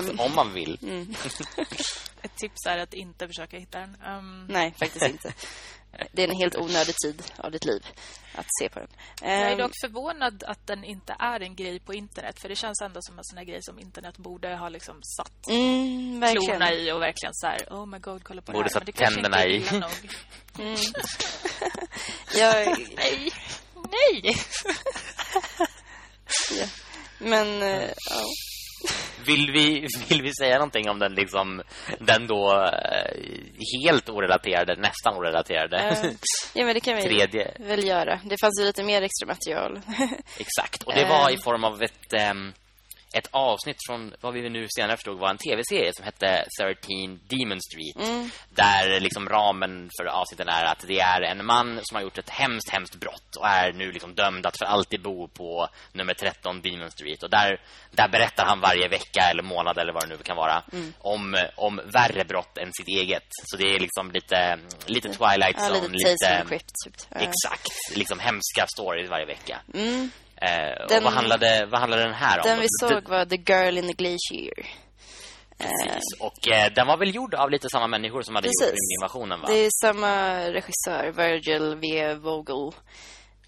[SPEAKER 1] Um, om man vill. Mm.
[SPEAKER 3] Ett tips är att inte försöka hitta den. Um...
[SPEAKER 2] Nej, faktiskt inte. Det är en helt onödig tid av ditt liv att se på den.
[SPEAKER 3] Jag är ehm, dock förvånad att den inte är en grej på internet. För det känns ändå som en sån här grej som internet borde ha liksom satt mm, klorna i och verkligen så här, oh my god, kolla på
[SPEAKER 1] borde
[SPEAKER 3] det här.
[SPEAKER 1] Borde satt tänderna i.
[SPEAKER 2] mm. jag...
[SPEAKER 3] Nej. Nej.
[SPEAKER 2] ja. Men, uh, ja
[SPEAKER 1] vill vi, vill vi säga någonting om den liksom den då eh, helt orelaterade, nästan orelaterade? Uh,
[SPEAKER 2] ja, men det kan vi Tredje. väl göra. Det fanns ju lite mer extra material.
[SPEAKER 1] Exakt, och det var i form av ett... Um, ett avsnitt från vad vi nu senare förstod var en tv-serie som hette 13 Demon Street. Mm. Där liksom ramen för avsnitten är att det är en man som har gjort ett hemskt, hemskt brott och är nu liksom dömd att för alltid bo på nummer 13 Demon Street. Och där, där berättar han varje vecka eller månad eller vad det nu kan vara mm. om, om värre brott än sitt eget. Så det är liksom lite, lite Twilight Zone. Ja, lite, lite
[SPEAKER 2] typ.
[SPEAKER 1] Exakt, liksom hemska stories varje vecka. Mm. Eh, den, vad, handlade, vad handlade den här om?
[SPEAKER 2] Den vi såg var The Girl in the Glacier.
[SPEAKER 1] Precis, eh, och eh, den var väl gjord av lite samma människor som hade Precis. gjort invasionen va?
[SPEAKER 2] Det är samma regissör, Virgil V. Vogel.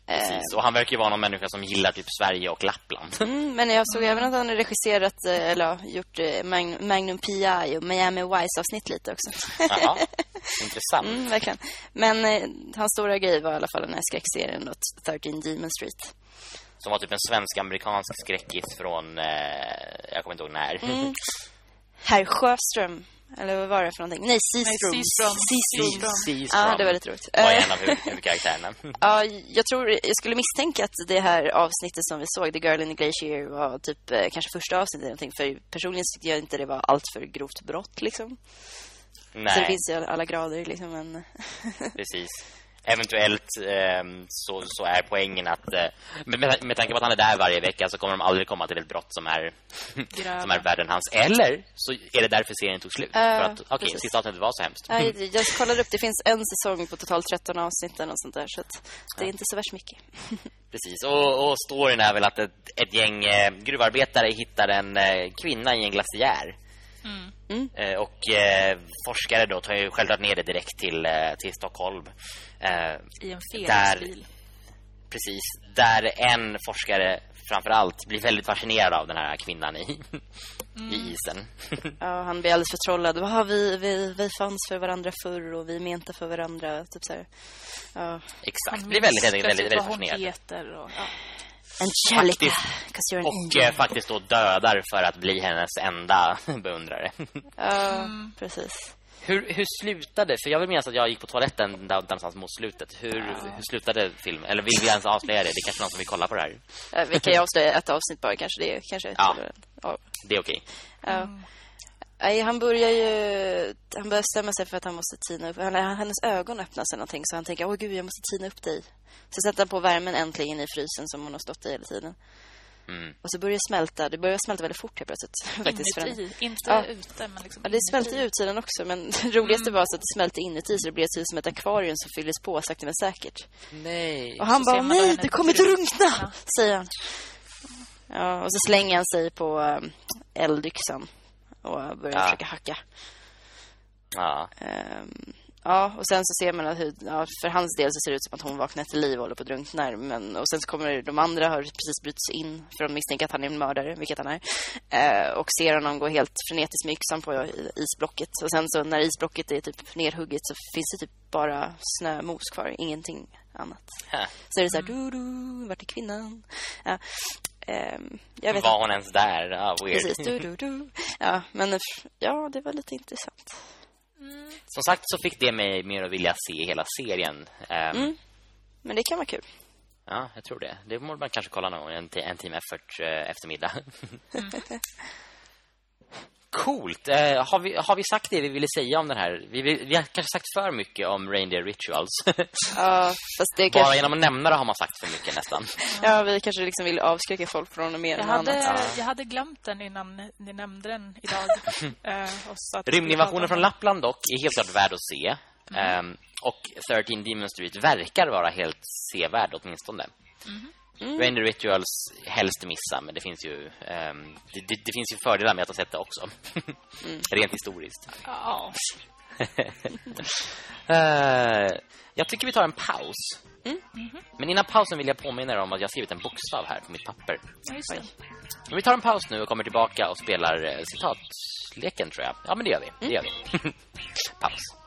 [SPEAKER 1] Precis, och han verkar ju vara någon människa som gillar typ Sverige och Lappland.
[SPEAKER 2] Mm, men jag såg även att han har regisserat, eller gjort Magnum P.I. och Miami Vice-avsnitt lite också.
[SPEAKER 1] Jaha, intressant.
[SPEAKER 2] Mm, verkligen. Men eh, hans stora grej var i alla fall den här skräckserien 13 Demon Street.
[SPEAKER 1] Som var typ en svensk-amerikansk skräckis från... Eh, jag kommer inte ihåg när. Mm.
[SPEAKER 2] Herr Sjöström. Eller vad var det för någonting? Nej, Seaström.
[SPEAKER 1] Seaström.
[SPEAKER 2] Ja, det var lite roligt.
[SPEAKER 1] Var en av huvudkaraktärerna.
[SPEAKER 2] ja, jag tror... Jag skulle misstänka att det här avsnittet som vi såg, The Girl in the Glacier, var typ eh, kanske första avsnittet eller någonting. För personligen tyckte jag inte det var allt för grovt brott, liksom. Nej. Så det finns ju alla grader, liksom. Men...
[SPEAKER 1] Precis eventuellt eh, så, så är poängen att eh, med, med tanke på att han är där varje vecka så kommer de aldrig komma till ett brott som är som är värre än hans. Eller så är det därför serien tog slut. Uh, för att okej, okay, sista avsnittet var så hemskt.
[SPEAKER 2] Uh, jag kollade upp, det finns en säsong på totalt 13 avsnitt och sånt där så det är inte så värst mycket.
[SPEAKER 1] Precis, och, och storyn är väl att ett, ett gäng eh, gruvarbetare hittar en eh, kvinna i en glaciär. Mm. Mm. Eh, och eh, forskare då tar ju självklart ner det direkt till, eh, till Stockholm.
[SPEAKER 3] Eh, I en feriesbil.
[SPEAKER 1] Precis, där en forskare framförallt blir väldigt fascinerad av den här kvinnan i, mm. i isen.
[SPEAKER 2] ja, han blir alldeles förtrollad. Vad vi, vi, vi fanns för varandra förr och vi menta för varandra. Typ så här. Ja.
[SPEAKER 1] Exakt, han blir väldigt, väldigt, väldigt, väldigt fascinerad.
[SPEAKER 2] Och, ja. Angelica,
[SPEAKER 1] och äh, faktiskt då dödar för att bli hennes enda beundrare.
[SPEAKER 2] Ja, mm. precis.
[SPEAKER 1] Hur, hur slutade? För jag vill minnas att jag gick på toaletten där, någonstans mot slutet. Hur, ja. hur slutade filmen? Eller vill vi ens avslöja det? Det är kanske någon som vill kolla på det här.
[SPEAKER 2] Ja, vi kan ju avslöja ett avsnitt bara kanske. Det är, kanske
[SPEAKER 1] ja, det är okej.
[SPEAKER 2] Okay. Mm. Nej, han börjar ju... Han börjar stämma sig för att han måste tina upp... hennes ögon öppnar sig någonting så han tänker, åh gud, jag måste tina upp dig. Så sätter han på värmen äntligen i frysen som hon har stått i hela tiden. Mm. Och så börjar det smälta. Det börjar smälta väldigt fort helt plötsligt.
[SPEAKER 3] Faktiskt, inuti, inte ja. ute. Men liksom
[SPEAKER 2] ja, det smälter i utsidan också. Men det roligaste mm. var så att det smälte inuti så det blev som ett akvarium som fylldes på sakta men säkert.
[SPEAKER 1] Nej.
[SPEAKER 2] Och han så bara, nej, det kommer drunkna, ja. säger han. Ja, och så slänger han sig på um, eldyxan och börjar ja. försöka hacka.
[SPEAKER 1] Ja.
[SPEAKER 2] Um, Ja, och sen så ser man att hur, ja, för hans del så ser det ut som att hon vaknar till liv och håller på att drunkna. Men, och sen så kommer de andra har precis bryts in för de misstänker att han är en mördare, vilket han är. Eh, och ser honom gå helt frenetiskt med yxan på isblocket. Och sen så när isblocket är typ nerhugget så finns det typ bara snömos kvar, ingenting annat. Huh. Så är det så här, du, du, vart är kvinnan? Ja.
[SPEAKER 1] Um, jag vet var hon ens där? Ja, weird.
[SPEAKER 2] Precis, du, du, du. Ja, men ja, det var lite intressant.
[SPEAKER 1] Mm. Som sagt så fick det mig mer att vilja se hela serien. Um, mm.
[SPEAKER 2] Men det kan vara kul.
[SPEAKER 1] Ja, jag tror det. Det borde man kanske kolla någon gång. En, en team effort uh, eftermiddag. Mm. Coolt. Eh, har, vi, har vi sagt det vi ville säga om den här? Vi, vi, vi har kanske sagt för mycket om Reindeer Rituals.
[SPEAKER 2] ja, fast det
[SPEAKER 1] kanske... Bara genom att nämna det har man sagt för mycket nästan.
[SPEAKER 2] ja, vi kanske liksom vill avskräcka folk från det mer
[SPEAKER 3] jag hade, annat. Jag hade glömt den innan ni nämnde den idag.
[SPEAKER 1] eh, Rymdinvasionen från Lappland dock är helt klart värd att se. Mm. Um, och 13 Demon Street verkar vara helt sevärd åtminstone. Mm. Mm. Render Rituals helst missa Men det finns ju um, det, det, det, finns ju fördelar med att ha sett det också. Mm. Rent historiskt.
[SPEAKER 3] Ja.
[SPEAKER 1] Uh, Jag tycker vi tar en paus. Mm. -hmm. Men innan pausen vill jag påminna er om att jag har skrivit en bokstav här på mitt papper.
[SPEAKER 3] Ja,
[SPEAKER 1] Vi tar en paus nu och kommer tillbaka och spelar uh, citatleken tror jag. Ja men det gör vi, det gör vi. Mm. Paus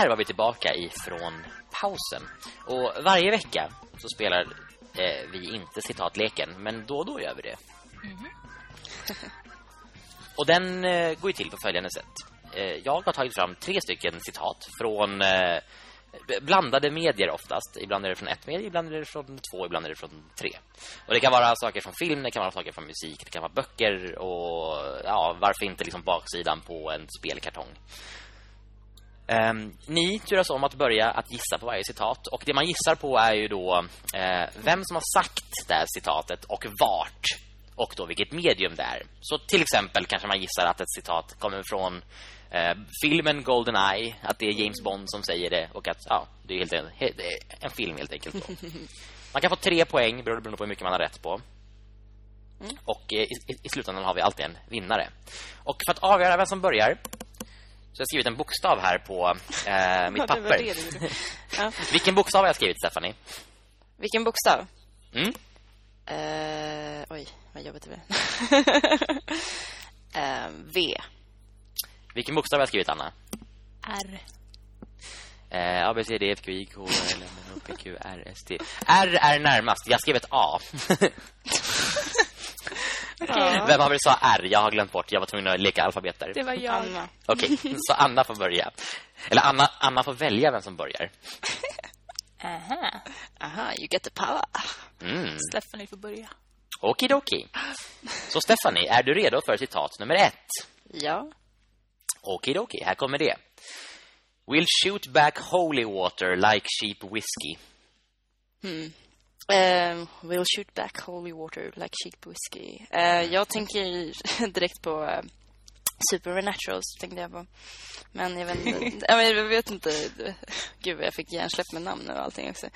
[SPEAKER 1] Där var vi tillbaka ifrån pausen. Och varje vecka så spelar eh, vi inte citatleken, men då och då gör vi det. Mm -hmm. och den eh, går ju till på följande sätt. Eh, jag har tagit fram tre stycken citat från eh, blandade medier oftast. Ibland är det från ett medie, ibland är det från två, ibland är det från tre. Och det kan vara saker från film, det kan vara saker från musik, det kan vara böcker och ja, varför inte liksom baksidan på en spelkartong. Um, ni turas om att börja att gissa på varje citat och det man gissar på är ju då uh, vem som har sagt det här citatet och vart och då vilket medium det är. Så till exempel kanske man gissar att ett citat kommer från uh, filmen Goldeneye, att det är James Bond som säger det och att ja, det är helt en, en film helt enkelt. Då. Man kan få tre poäng beroende på hur mycket man har rätt på. Mm. Och i, i, i slutändan har vi alltid en vinnare. Och för att avgöra vem som börjar så jag har skrivit en bokstav här på eh, mitt papper. Det det ja. Vilken bokstav har jag skrivit, Stephanie?
[SPEAKER 2] Vilken bokstav?
[SPEAKER 1] Mm.
[SPEAKER 2] Uh, oj, vad jobbigt det blev. uh, v.
[SPEAKER 1] Vilken bokstav har jag skrivit, Anna?
[SPEAKER 3] R.
[SPEAKER 1] Uh, A, B, C, D, F, Q, I, K, L, M, N, O, P, Q, R, S, T. R är närmast. Jag skrev ett A. Okay. Vem har väl sa R? Jag har glömt bort. Jag var tvungen att leka alfabeter.
[SPEAKER 3] Det var jag. Anna.
[SPEAKER 1] Okej, okay. så Anna får börja. Eller Anna, Anna får välja vem som börjar.
[SPEAKER 3] Aha.
[SPEAKER 2] Aha, you get the power.
[SPEAKER 3] Mm. Stephanie får börja.
[SPEAKER 1] Okidoki. Så Stephanie, är du redo för citat nummer ett?
[SPEAKER 2] Ja.
[SPEAKER 1] Okidoki, här kommer det. We'll shoot back holy water like cheap whiskey.
[SPEAKER 2] Hmm. Uh, we'll shoot back holy water like cheap whiskey. Uh, jag tänker direkt på uh, Supernaturals tänkte jag på. Men jag vet inte. jag vet inte. Gud, jag fick hjärnsläpp med namn och allting också.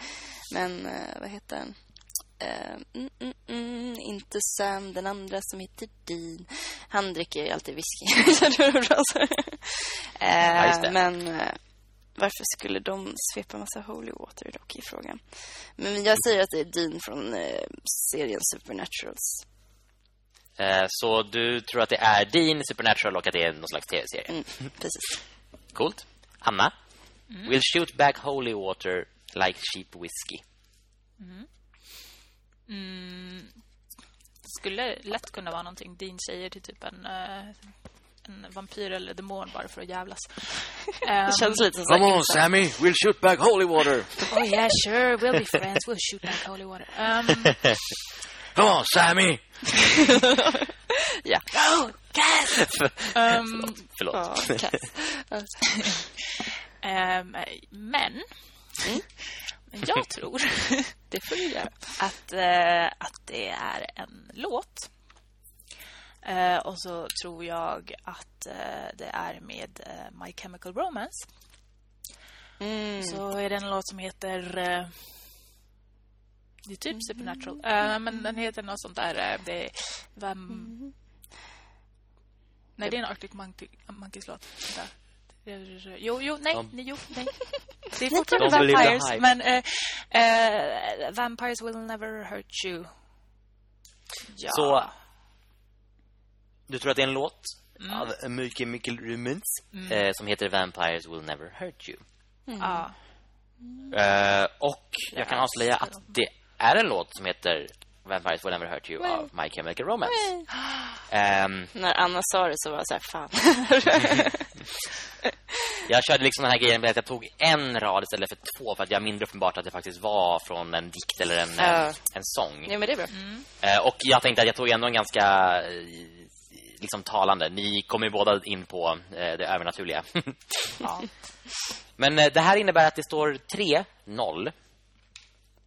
[SPEAKER 2] Men uh, vad heter den? Uh, mm, mm, mm, inte Sam, den andra som heter Dean. Han dricker alltid whisky. uh, men varför skulle de svepa massa holy water dock i frågan. Men jag säger att det är Dean från eh, serien Supernaturals.
[SPEAKER 1] Eh, så du tror att det är Dean Supernatural och att det är någon slags tv-serie?
[SPEAKER 2] Mm, precis.
[SPEAKER 1] Coolt. Anna? Mm. We'll shoot back holy water like cheap whiskey.
[SPEAKER 3] Mm. Mm. Skulle lätt kunna vara någonting Dean säger till typ en uh, en vampyr eller demon bara för att jävlas.
[SPEAKER 2] det känns lite så.
[SPEAKER 1] Come on, Sammy. We'll shoot back holy water.
[SPEAKER 3] oh, yeah, sure. We'll be friends. We'll shoot back holy water. Um,
[SPEAKER 1] Come on, Sammy.
[SPEAKER 2] ja.
[SPEAKER 3] Go, Cass!
[SPEAKER 1] um, Förlåt. Ja,
[SPEAKER 3] um, men... Mm. Jag tror
[SPEAKER 2] det får du göra.
[SPEAKER 3] Att, uh, att det är en låt Uh, och så tror jag att uh, det är med uh, My Chemical Romance. Mm. Så är det en låt som heter... det är typ Supernatural. men den heter något sånt där... det, vem... Mm. Nej, det är en Arctic Monkey, Monkeys-låt. Jo, jo, nej, de... nej, jo, nej. Det är fortfarande Vampires, men Vampires will never hurt you.
[SPEAKER 1] Ja. Så du tror att det är en låt mm. av mycket mycket Rumens mm. eh, som heter Vampires Will Never Hurt You. Mm. Ah. Eh, och jag kan avslöja att det är en låt som heter Vampires Will Never Hurt You av My Chemical Romance.
[SPEAKER 2] Um, När Anna sa det så var jag så här, fan.
[SPEAKER 1] jag körde liksom den här grejen med att jag tog en rad istället för två för att jag mindre uppenbart att det faktiskt var från en dikt eller en, uh. en, en sång.
[SPEAKER 2] Ja, men det är bra. Mm.
[SPEAKER 1] Uh, och jag tänkte att jag tog ändå en ganska liksom talande. Ni kommer båda in på eh, det övernaturliga. ja. Men eh, det här innebär att det står 3-0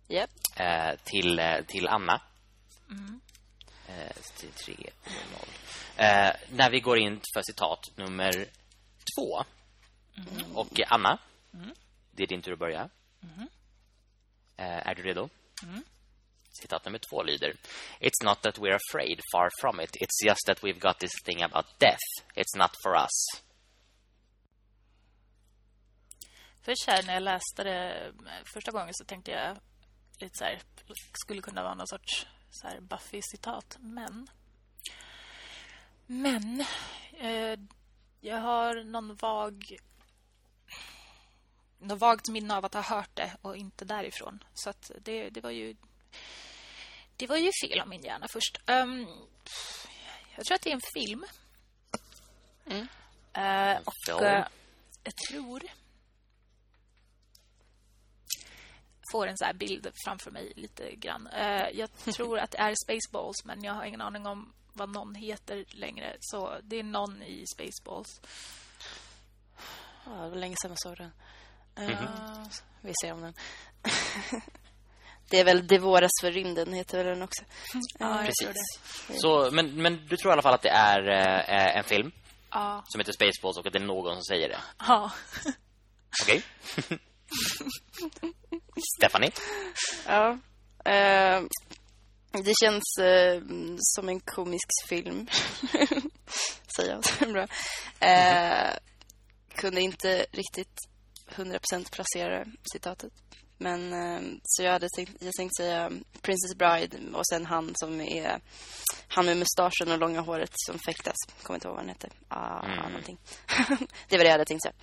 [SPEAKER 2] yep.
[SPEAKER 1] eh, till, till Anna. Mm. 3-0. Eh, när vi går in för citat nummer två. Mm. Och Anna, mm. det är din tur att börja. Mm. är du redo? Citat nummer två lyder It's not that we're afraid, far from it It's just that we've got this thing about death It's not for us
[SPEAKER 3] Först här när jag läste det eh, första gången så tänkte jag lite så här, skulle kunna vara någon sorts så här Buffy-citat. Men, men eh, jag har någon vag något vagt minne av att ha hört det och inte därifrån. Så det, det var ju det var ju fel av min hjärna först. Um, jag tror att det är en film. Mm. Uh, och uh, jag tror... får en så bild framför mig lite grann. Uh, jag tror att det är Spaceballs, men jag har ingen aning om vad någon heter längre. Så det är någon i Spaceballs.
[SPEAKER 2] Ja, det var länge sedan jag såg den. Mm -hmm. Vi ser om den. Det är väl Det våras för rymden heter väl den också.
[SPEAKER 1] Ja, Precis. Så, men, men du tror i alla fall att det är äh, en film ja. som heter Spaceballs och att det är någon som säger det?
[SPEAKER 3] Ja.
[SPEAKER 1] Okej. Okay. Stephanie?
[SPEAKER 2] Ja. Uh, det känns uh, som en komisk film. Säger jag. Bra. Uh, kunde inte riktigt 100% placera citatet. Men eh, så jag hade tänkt, jag tänkte säga Princess Bride och sen han som är han med mustaschen och långa håret som fäktas. Kommer inte ihåg vad han heter. Ah, mm. någonting. det var det jag hade tänkt säga.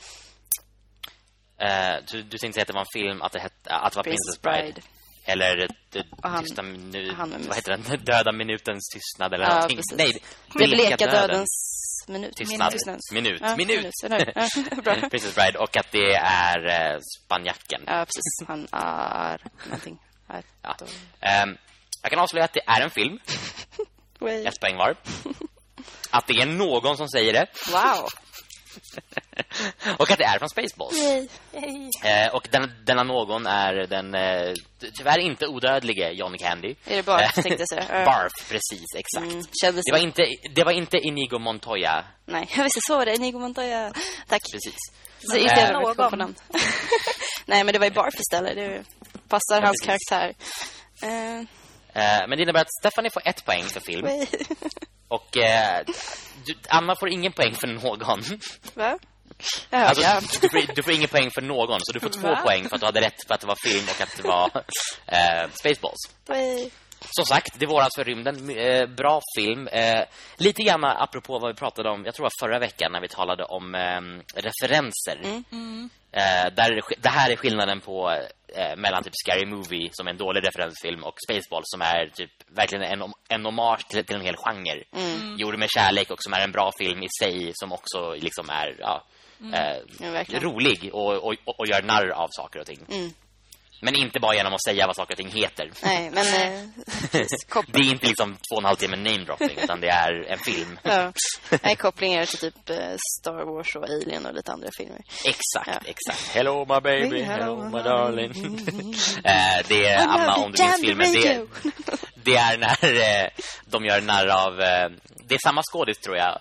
[SPEAKER 1] Uh, du, du tänkte säga att det var en film att det, hette, att det var Princess, Princess Bride. Bride. Eller han, tysta minu, vad heter den? Döda minutens tystnad eller ja, någonting. Precis. Nej,
[SPEAKER 2] bleka, bleka dödens, dödens minut.
[SPEAKER 1] Tystnad. Minut. Ja, minut. minut. Princess Bride. Och att det är eh, spanjacken.
[SPEAKER 2] Ja, precis. Han är någonting. Är
[SPEAKER 1] ja. Um, jag kan avslöja att det är en film. Ett poäng var. Att det är någon som säger det.
[SPEAKER 2] Wow.
[SPEAKER 1] och att det är från Spaceballs. Yay. Eh, och den, denna någon är den eh, tyvärr inte odödlige Johnny Candy.
[SPEAKER 2] Är det Barf, tänkte jag säga.
[SPEAKER 1] Barf, precis, exakt. Mm, det, var inte, det var inte Inigo Montoya.
[SPEAKER 2] Nej, jag visste så var det. Inigo Montoya. Tack.
[SPEAKER 1] Precis.
[SPEAKER 2] Så inte äh, någon. Nej, men det var ju Barf istället. Det passar ja, hans precis. karaktär.
[SPEAKER 1] Uh. Uh, men det innebär att Stephanie får ett poäng för film. Och eh, du, Anna får ingen poäng för någon.
[SPEAKER 2] Va?
[SPEAKER 1] Alltså, du, får, du, får, ingen poäng för någon Så du får två Va? poäng för att du hade rätt För att det var film och att det var eh, Spaceballs. Som sagt, det var alltså rymden eh, Bra film eh, Lite grann apropå vad vi pratade om Jag tror det var förra veckan när vi talade om eh, Referenser mm. Mm. Eh, där, det här är skillnaden på eh, mellan typ Scary Movie som är en dålig referensfilm och Spaceballs som är typ verkligen en, en hommage till, till en hel genre. Mm. Gjord med kärlek och som är en bra film i sig som också liksom är ja, mm. eh, ja, rolig och, och, och, gör narr av saker och ting. Mm. Men inte bara genom att säga vad saker och ting heter.
[SPEAKER 2] Nej, men... Eh,
[SPEAKER 1] det är inte liksom två och en halv timme name-dropping, utan det är en film.
[SPEAKER 2] ja. Nej, kopplingar till typ eh, Star Wars och Alien och lite andra filmer.
[SPEAKER 1] Exakt, ja. exakt. Hello my baby, hello, hello my darling. eh, det är Anna, om du minns filmen. Det, det är när eh, de gör narr av... Eh, det är samma skådis tror jag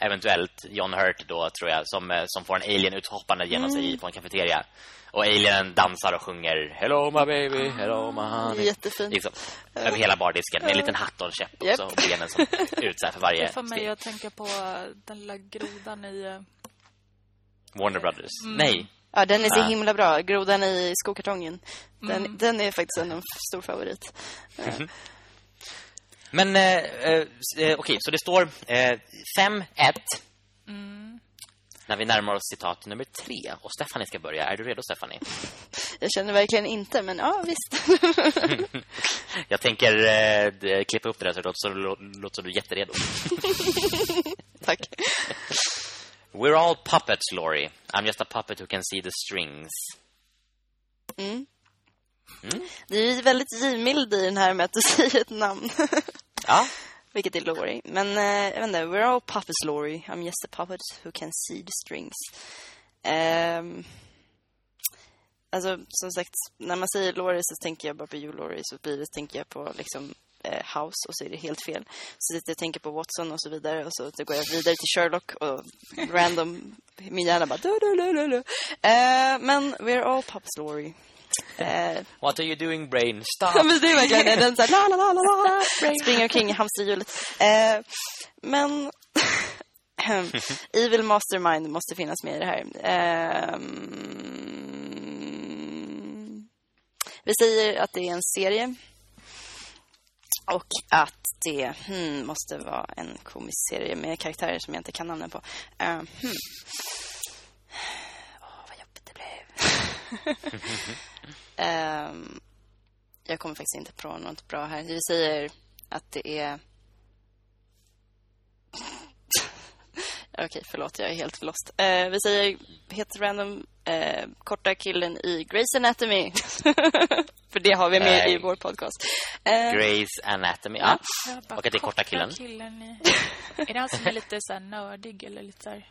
[SPEAKER 1] eventuellt John Hurt då tror jag som som får en alien uthoppande genom sig mm. på en kafeteria. Och alienen dansar och sjunger Hello my baby, hello my honey.
[SPEAKER 2] Jättefint.
[SPEAKER 1] Liksom, över hela bardisken med en liten hatt och en käpp yep. och benen som ut så för varje
[SPEAKER 3] Det får mig att tänka på den lilla grodan i uh...
[SPEAKER 1] Warner Brothers. Mm. Nej.
[SPEAKER 2] Ja, den är så himla bra. Grodan i skokartongen. Den, mm. den är faktiskt en stor favorit. -hmm.
[SPEAKER 1] Men eh, eh, okej, okay, så det står 5-1. Eh, mm. När vi närmar oss citat nummer tre. Och Stephanie ska börja. Är du redo, Stephanie?
[SPEAKER 2] Jag känner verkligen inte, men ja, visst.
[SPEAKER 1] Jag tänker eh, klippa upp det där så det låter så, låter du är jätteredo.
[SPEAKER 2] Tack.
[SPEAKER 1] We're all puppets, Laurie. I'm just a puppet who can see the strings.
[SPEAKER 2] Mm. Mm. Det är väldigt givmild i den här med att du säger ett namn.
[SPEAKER 1] Ja.
[SPEAKER 2] Vilket är Lori. Men uh, jag vet inte, we're all puppets, Lori. I'm just a puppet who can see the strings. Um, alltså, som sagt, när man säger Lori så tänker jag bara på you, Lori. Så blir det, tänker jag på liksom eh, House och så är det helt fel. Så sitter jag och tänker på Watson och så vidare. Och så går jag vidare till Sherlock och random, min hjärna bara... Du, du, du, du. Uh, men we're all puppets, Laurie.
[SPEAKER 1] Eh, What are you doing, brain? Stop!
[SPEAKER 2] men det är verkligen den så här, la, la, la, la, la, springer omkring i hamsterhjulet. Eh, men Evil Mastermind måste finnas med i det här. Eh, vi säger att det är en serie. Och att det hmm, måste vara en komisk serie med karaktärer som jag inte kan namnen på. Uh, hmm. oh, vad jobbigt det blev. Um, jag kommer faktiskt inte på något bra här. Vi säger att det är... Okej, okay, förlåt, jag är helt lost. Uh, vi säger helt random uh, korta killen i Grey's Anatomy. För det har vi med uh, i vår podcast.
[SPEAKER 1] Uh, Grey's Anatomy, ja. ja. Och att det är korta killen.
[SPEAKER 3] killen i... är det han som är lite så nördig eller lite så här...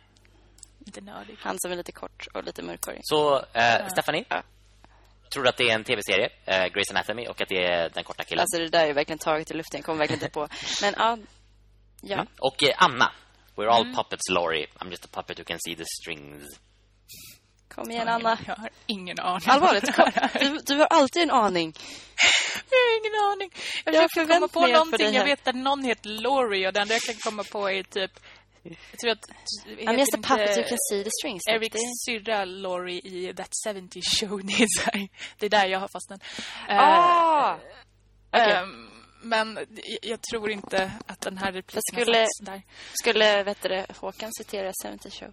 [SPEAKER 3] Lite nördig?
[SPEAKER 2] Han som är lite kort och lite mörkhårig.
[SPEAKER 1] Så, uh, Stephanie? Ja tror att det är en tv-serie, uh, Grey's Anatomy, och att det är den korta killen.
[SPEAKER 2] Alltså det där är verkligen taget i luften, jag kommer verkligen inte på. Men ja, ja. Mm.
[SPEAKER 1] Och uh, Anna, we're all mm. puppets, Laurie. I'm just a puppet who can see the strings.
[SPEAKER 2] Kom igen, Anna.
[SPEAKER 3] Jag har ingen aning.
[SPEAKER 2] Allvarligt, du, du har alltid en aning.
[SPEAKER 3] Jag har ingen aning. Jag, jag försöker komma på någonting. Jag vet att någon heter Laurie och den där jag kan komma på är typ jag tror att...
[SPEAKER 2] I'm just a puppet you can see the strings.
[SPEAKER 3] Eric syrra Laurie i That 70 Show. Det är där jag har fastnat.
[SPEAKER 2] Ah!
[SPEAKER 3] Uh, okay. um, men jag tror inte att den här repliken
[SPEAKER 2] skulle, där. Skulle vet du, Håkan citera 70 Show?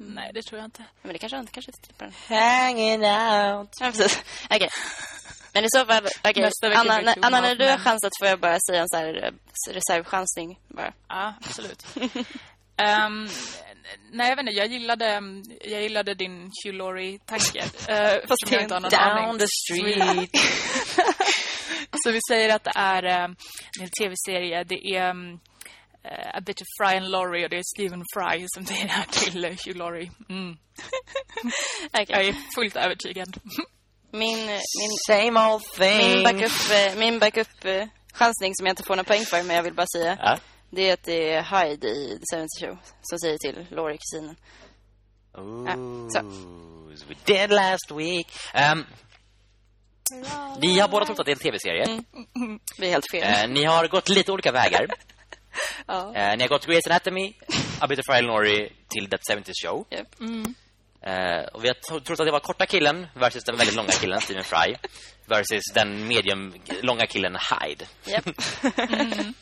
[SPEAKER 3] Mm. Nej, det tror jag inte.
[SPEAKER 2] Men det kanske inte kanske tittar på den.
[SPEAKER 1] Hanging out.
[SPEAKER 2] Ja, precis. Okej. Okay. Men i så fall, okej. Okay. Anna, Anna, när du har chansat får jag bara säga en så här eh, reservchansning bara.
[SPEAKER 3] Ja, absolut. Um, nej, jag vet inte. Jag gillade, jag gillade din Hugh Laurie-tanke.
[SPEAKER 2] Uh, Fast jag inte har någon
[SPEAKER 1] down aning. the street.
[SPEAKER 3] så vi säger att det är um, en tv-serie. Det är um, A Bit of Fry and Laurie och det är Stephen Fry som det här till uh, Hugh Laurie. Mm. okay. Jag är fullt övertygad.
[SPEAKER 2] min, min,
[SPEAKER 1] Same old thing.
[SPEAKER 2] Min backup, min backup chansning som jag inte får någon poäng för, men jag vill bara säga. Ja. Det är att det är Hyde i The Seventh Show som säger till Laurie, kusinen.
[SPEAKER 1] Ooh, ja, we did last week. Um, vi har båda trott att det är en tv-serie.
[SPEAKER 2] Mm. Vi är helt fel.
[SPEAKER 1] Uh, ni har gått lite olika vägar. ja. uh, ni har gått Grey's Anatomy, A Bit of Fry Laurie till The 70 Show.
[SPEAKER 2] Yep. Mm.
[SPEAKER 1] Uh, och vi har trott att det var korta killen versus den väldigt långa killen, Stephen Fry. Versus den medium långa killen, Hyde.
[SPEAKER 2] Yep. mm.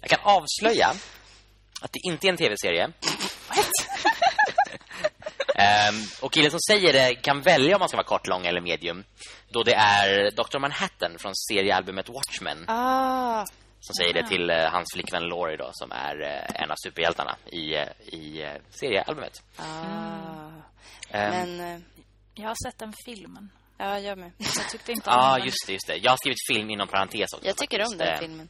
[SPEAKER 1] Jag kan avslöja att det inte är en tv-serie. um, och killen som säger det kan välja om man ska vara kort, lång eller medium. Då det är Dr. Manhattan från seriealbumet Watchmen.
[SPEAKER 2] Ah.
[SPEAKER 1] Som säger det till uh, hans flickvän Laurie då, som är uh, en av superhjältarna i, uh, i uh, seriealbumet.
[SPEAKER 2] Ah. Um, Men
[SPEAKER 3] jag har sett den filmen.
[SPEAKER 2] Ja, jag med.
[SPEAKER 3] Jag tyckte inte
[SPEAKER 1] om Ja, ah, just det, just det. Jag har skrivit film inom parentes också.
[SPEAKER 2] Jag tycker faktiskt. om den filmen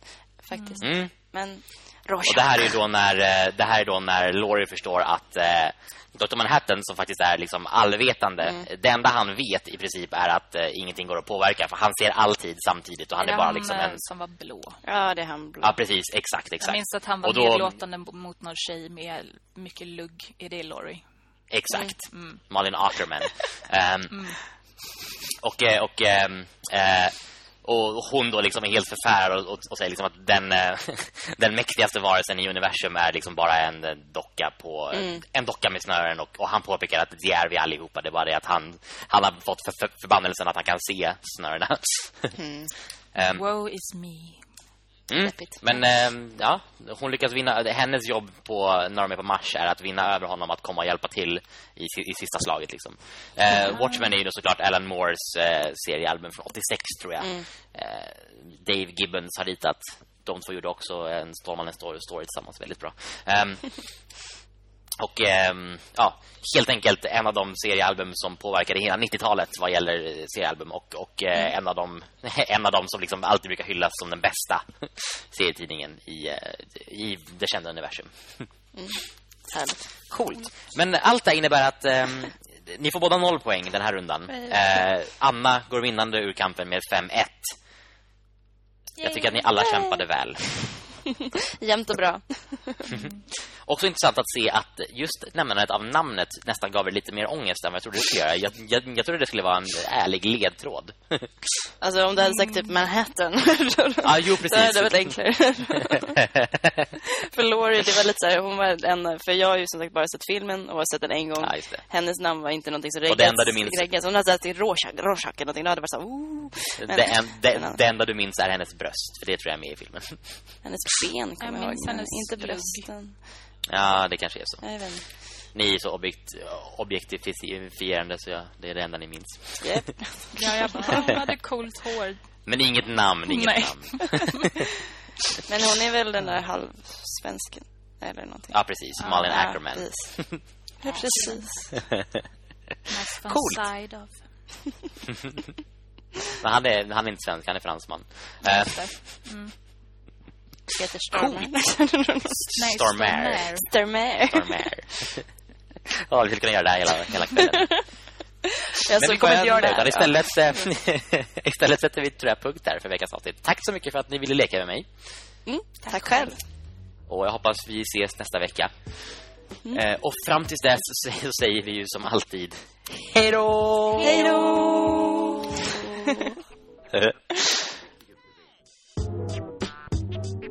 [SPEAKER 2] faktiskt. Mm. Men
[SPEAKER 1] Och det här är då när eh, det här är då när Laurie förstår att eh, Dr. Manhattan som faktiskt är liksom allvetande. Mm. Det enda han vet i princip är att eh, ingenting går att påverka för han ser alltid samtidigt och han är, är bara liksom
[SPEAKER 3] en
[SPEAKER 1] som
[SPEAKER 3] var blå.
[SPEAKER 2] Ja, det är han blå.
[SPEAKER 1] Ja, precis, exakt, exakt. Jag
[SPEAKER 3] minns att han var då... nedlåtande mot någon tjej med mycket lugg. Är det Laurie?
[SPEAKER 1] Exakt. Mm. mm. Malin Ackerman. um, mm. Och eh, och um, uh, och hon då liksom är helt förfärad och, och, och säger liksom att den, eh, den mäktigaste varelsen i universum är liksom bara en eh, docka på mm. en docka med snören och, och, han påpekar att det är vi allihopa. Det är bara det att han, han har fått för, för, förbannelsen att han kan se snörena.
[SPEAKER 3] Mm. um, Woe is me.
[SPEAKER 1] Mm. Men eh, ja, hon lyckas vinna hennes jobb på när de är på Mars är att vinna över honom att komma och hjälpa till i, i sista slaget liksom. Eh, mm. Watchmen är ju då såklart Alan Moores eh, seriealbum från 86 tror jag. Mm. Eh, Dave Gibbons har ritat de två gjorde också en Stormman story, story tillsammans väldigt bra. Och eh, ja, helt enkelt en av de seriealbum som påverkade hela 90-talet vad gäller seriealbum och, och eh, mm. en av dem en av dem som liksom alltid brukar hyllas som den bästa serietidningen i eh, i det kända universum. Mm. Coolt. Men allt det innebär att eh, ni får båda noll poäng den här rundan. Eh, Anna går vinnande ur kampen med 5-1. Jag tycker att ni alla kämpade väl.
[SPEAKER 2] Jämnt och bra.
[SPEAKER 1] Också intressant att se att just nämnandet av namnet nästan gav er lite mer ångest än vad jag trodde det skulle göra. Jag, jag, jag trodde det skulle vara en ärlig ledtråd.
[SPEAKER 2] alltså om du hade sagt typ Manhattan.
[SPEAKER 1] ja, jo precis.
[SPEAKER 2] Det hade varit enklare. för Laurie, det var lite så här, hon var en, för jag har ju som sagt bara sett filmen och har sett den en gång. Ja, Hennes namn var inte någonting som reggats.
[SPEAKER 1] Och det enda du minns...
[SPEAKER 2] Reggats. Hon hade sagt Rorschach, Rorschach eller någonting. Då hade det varit så här, oh.
[SPEAKER 1] Men, det, en, det, det, enda du minns är hennes bröst, för det tror jag är med i filmen.
[SPEAKER 2] hennes ben kommer jag, jag ihåg, inte brösten.
[SPEAKER 1] Ja, det kanske är så. Jag vet inte. Ni är så objekt, objektifierande så jag, det är det enda ni minns.
[SPEAKER 3] Yep. ja, jag bara, hade coolt hår.
[SPEAKER 1] Men inget namn, inget Nej. namn.
[SPEAKER 2] Men hon är väl den där halvsvensken eller någonting.
[SPEAKER 1] Ja, precis. Ja, Malin ja, Ackerman.
[SPEAKER 2] Precis. ja, precis.
[SPEAKER 1] Coolt. Men han är, han är inte svensk, han är fransman. Mm.
[SPEAKER 2] Heter Stormare.
[SPEAKER 1] Nej, Stormare.
[SPEAKER 2] Stormare.
[SPEAKER 1] Stormare. ja, vi skulle kunna göra det här hela, hela kvällen.
[SPEAKER 2] Jag Men vi kommer inte göra det. Här,
[SPEAKER 1] istället, ja. istället sätter vi tror jag, punkt där för veckans avsnitt. Tack så mycket för att ni ville leka med mig.
[SPEAKER 2] Mm, tack, tack själv.
[SPEAKER 1] Och jag hoppas vi ses nästa vecka. Mm. Eh, och fram tills dess så säger vi ju som alltid Hej då!
[SPEAKER 2] Hej då!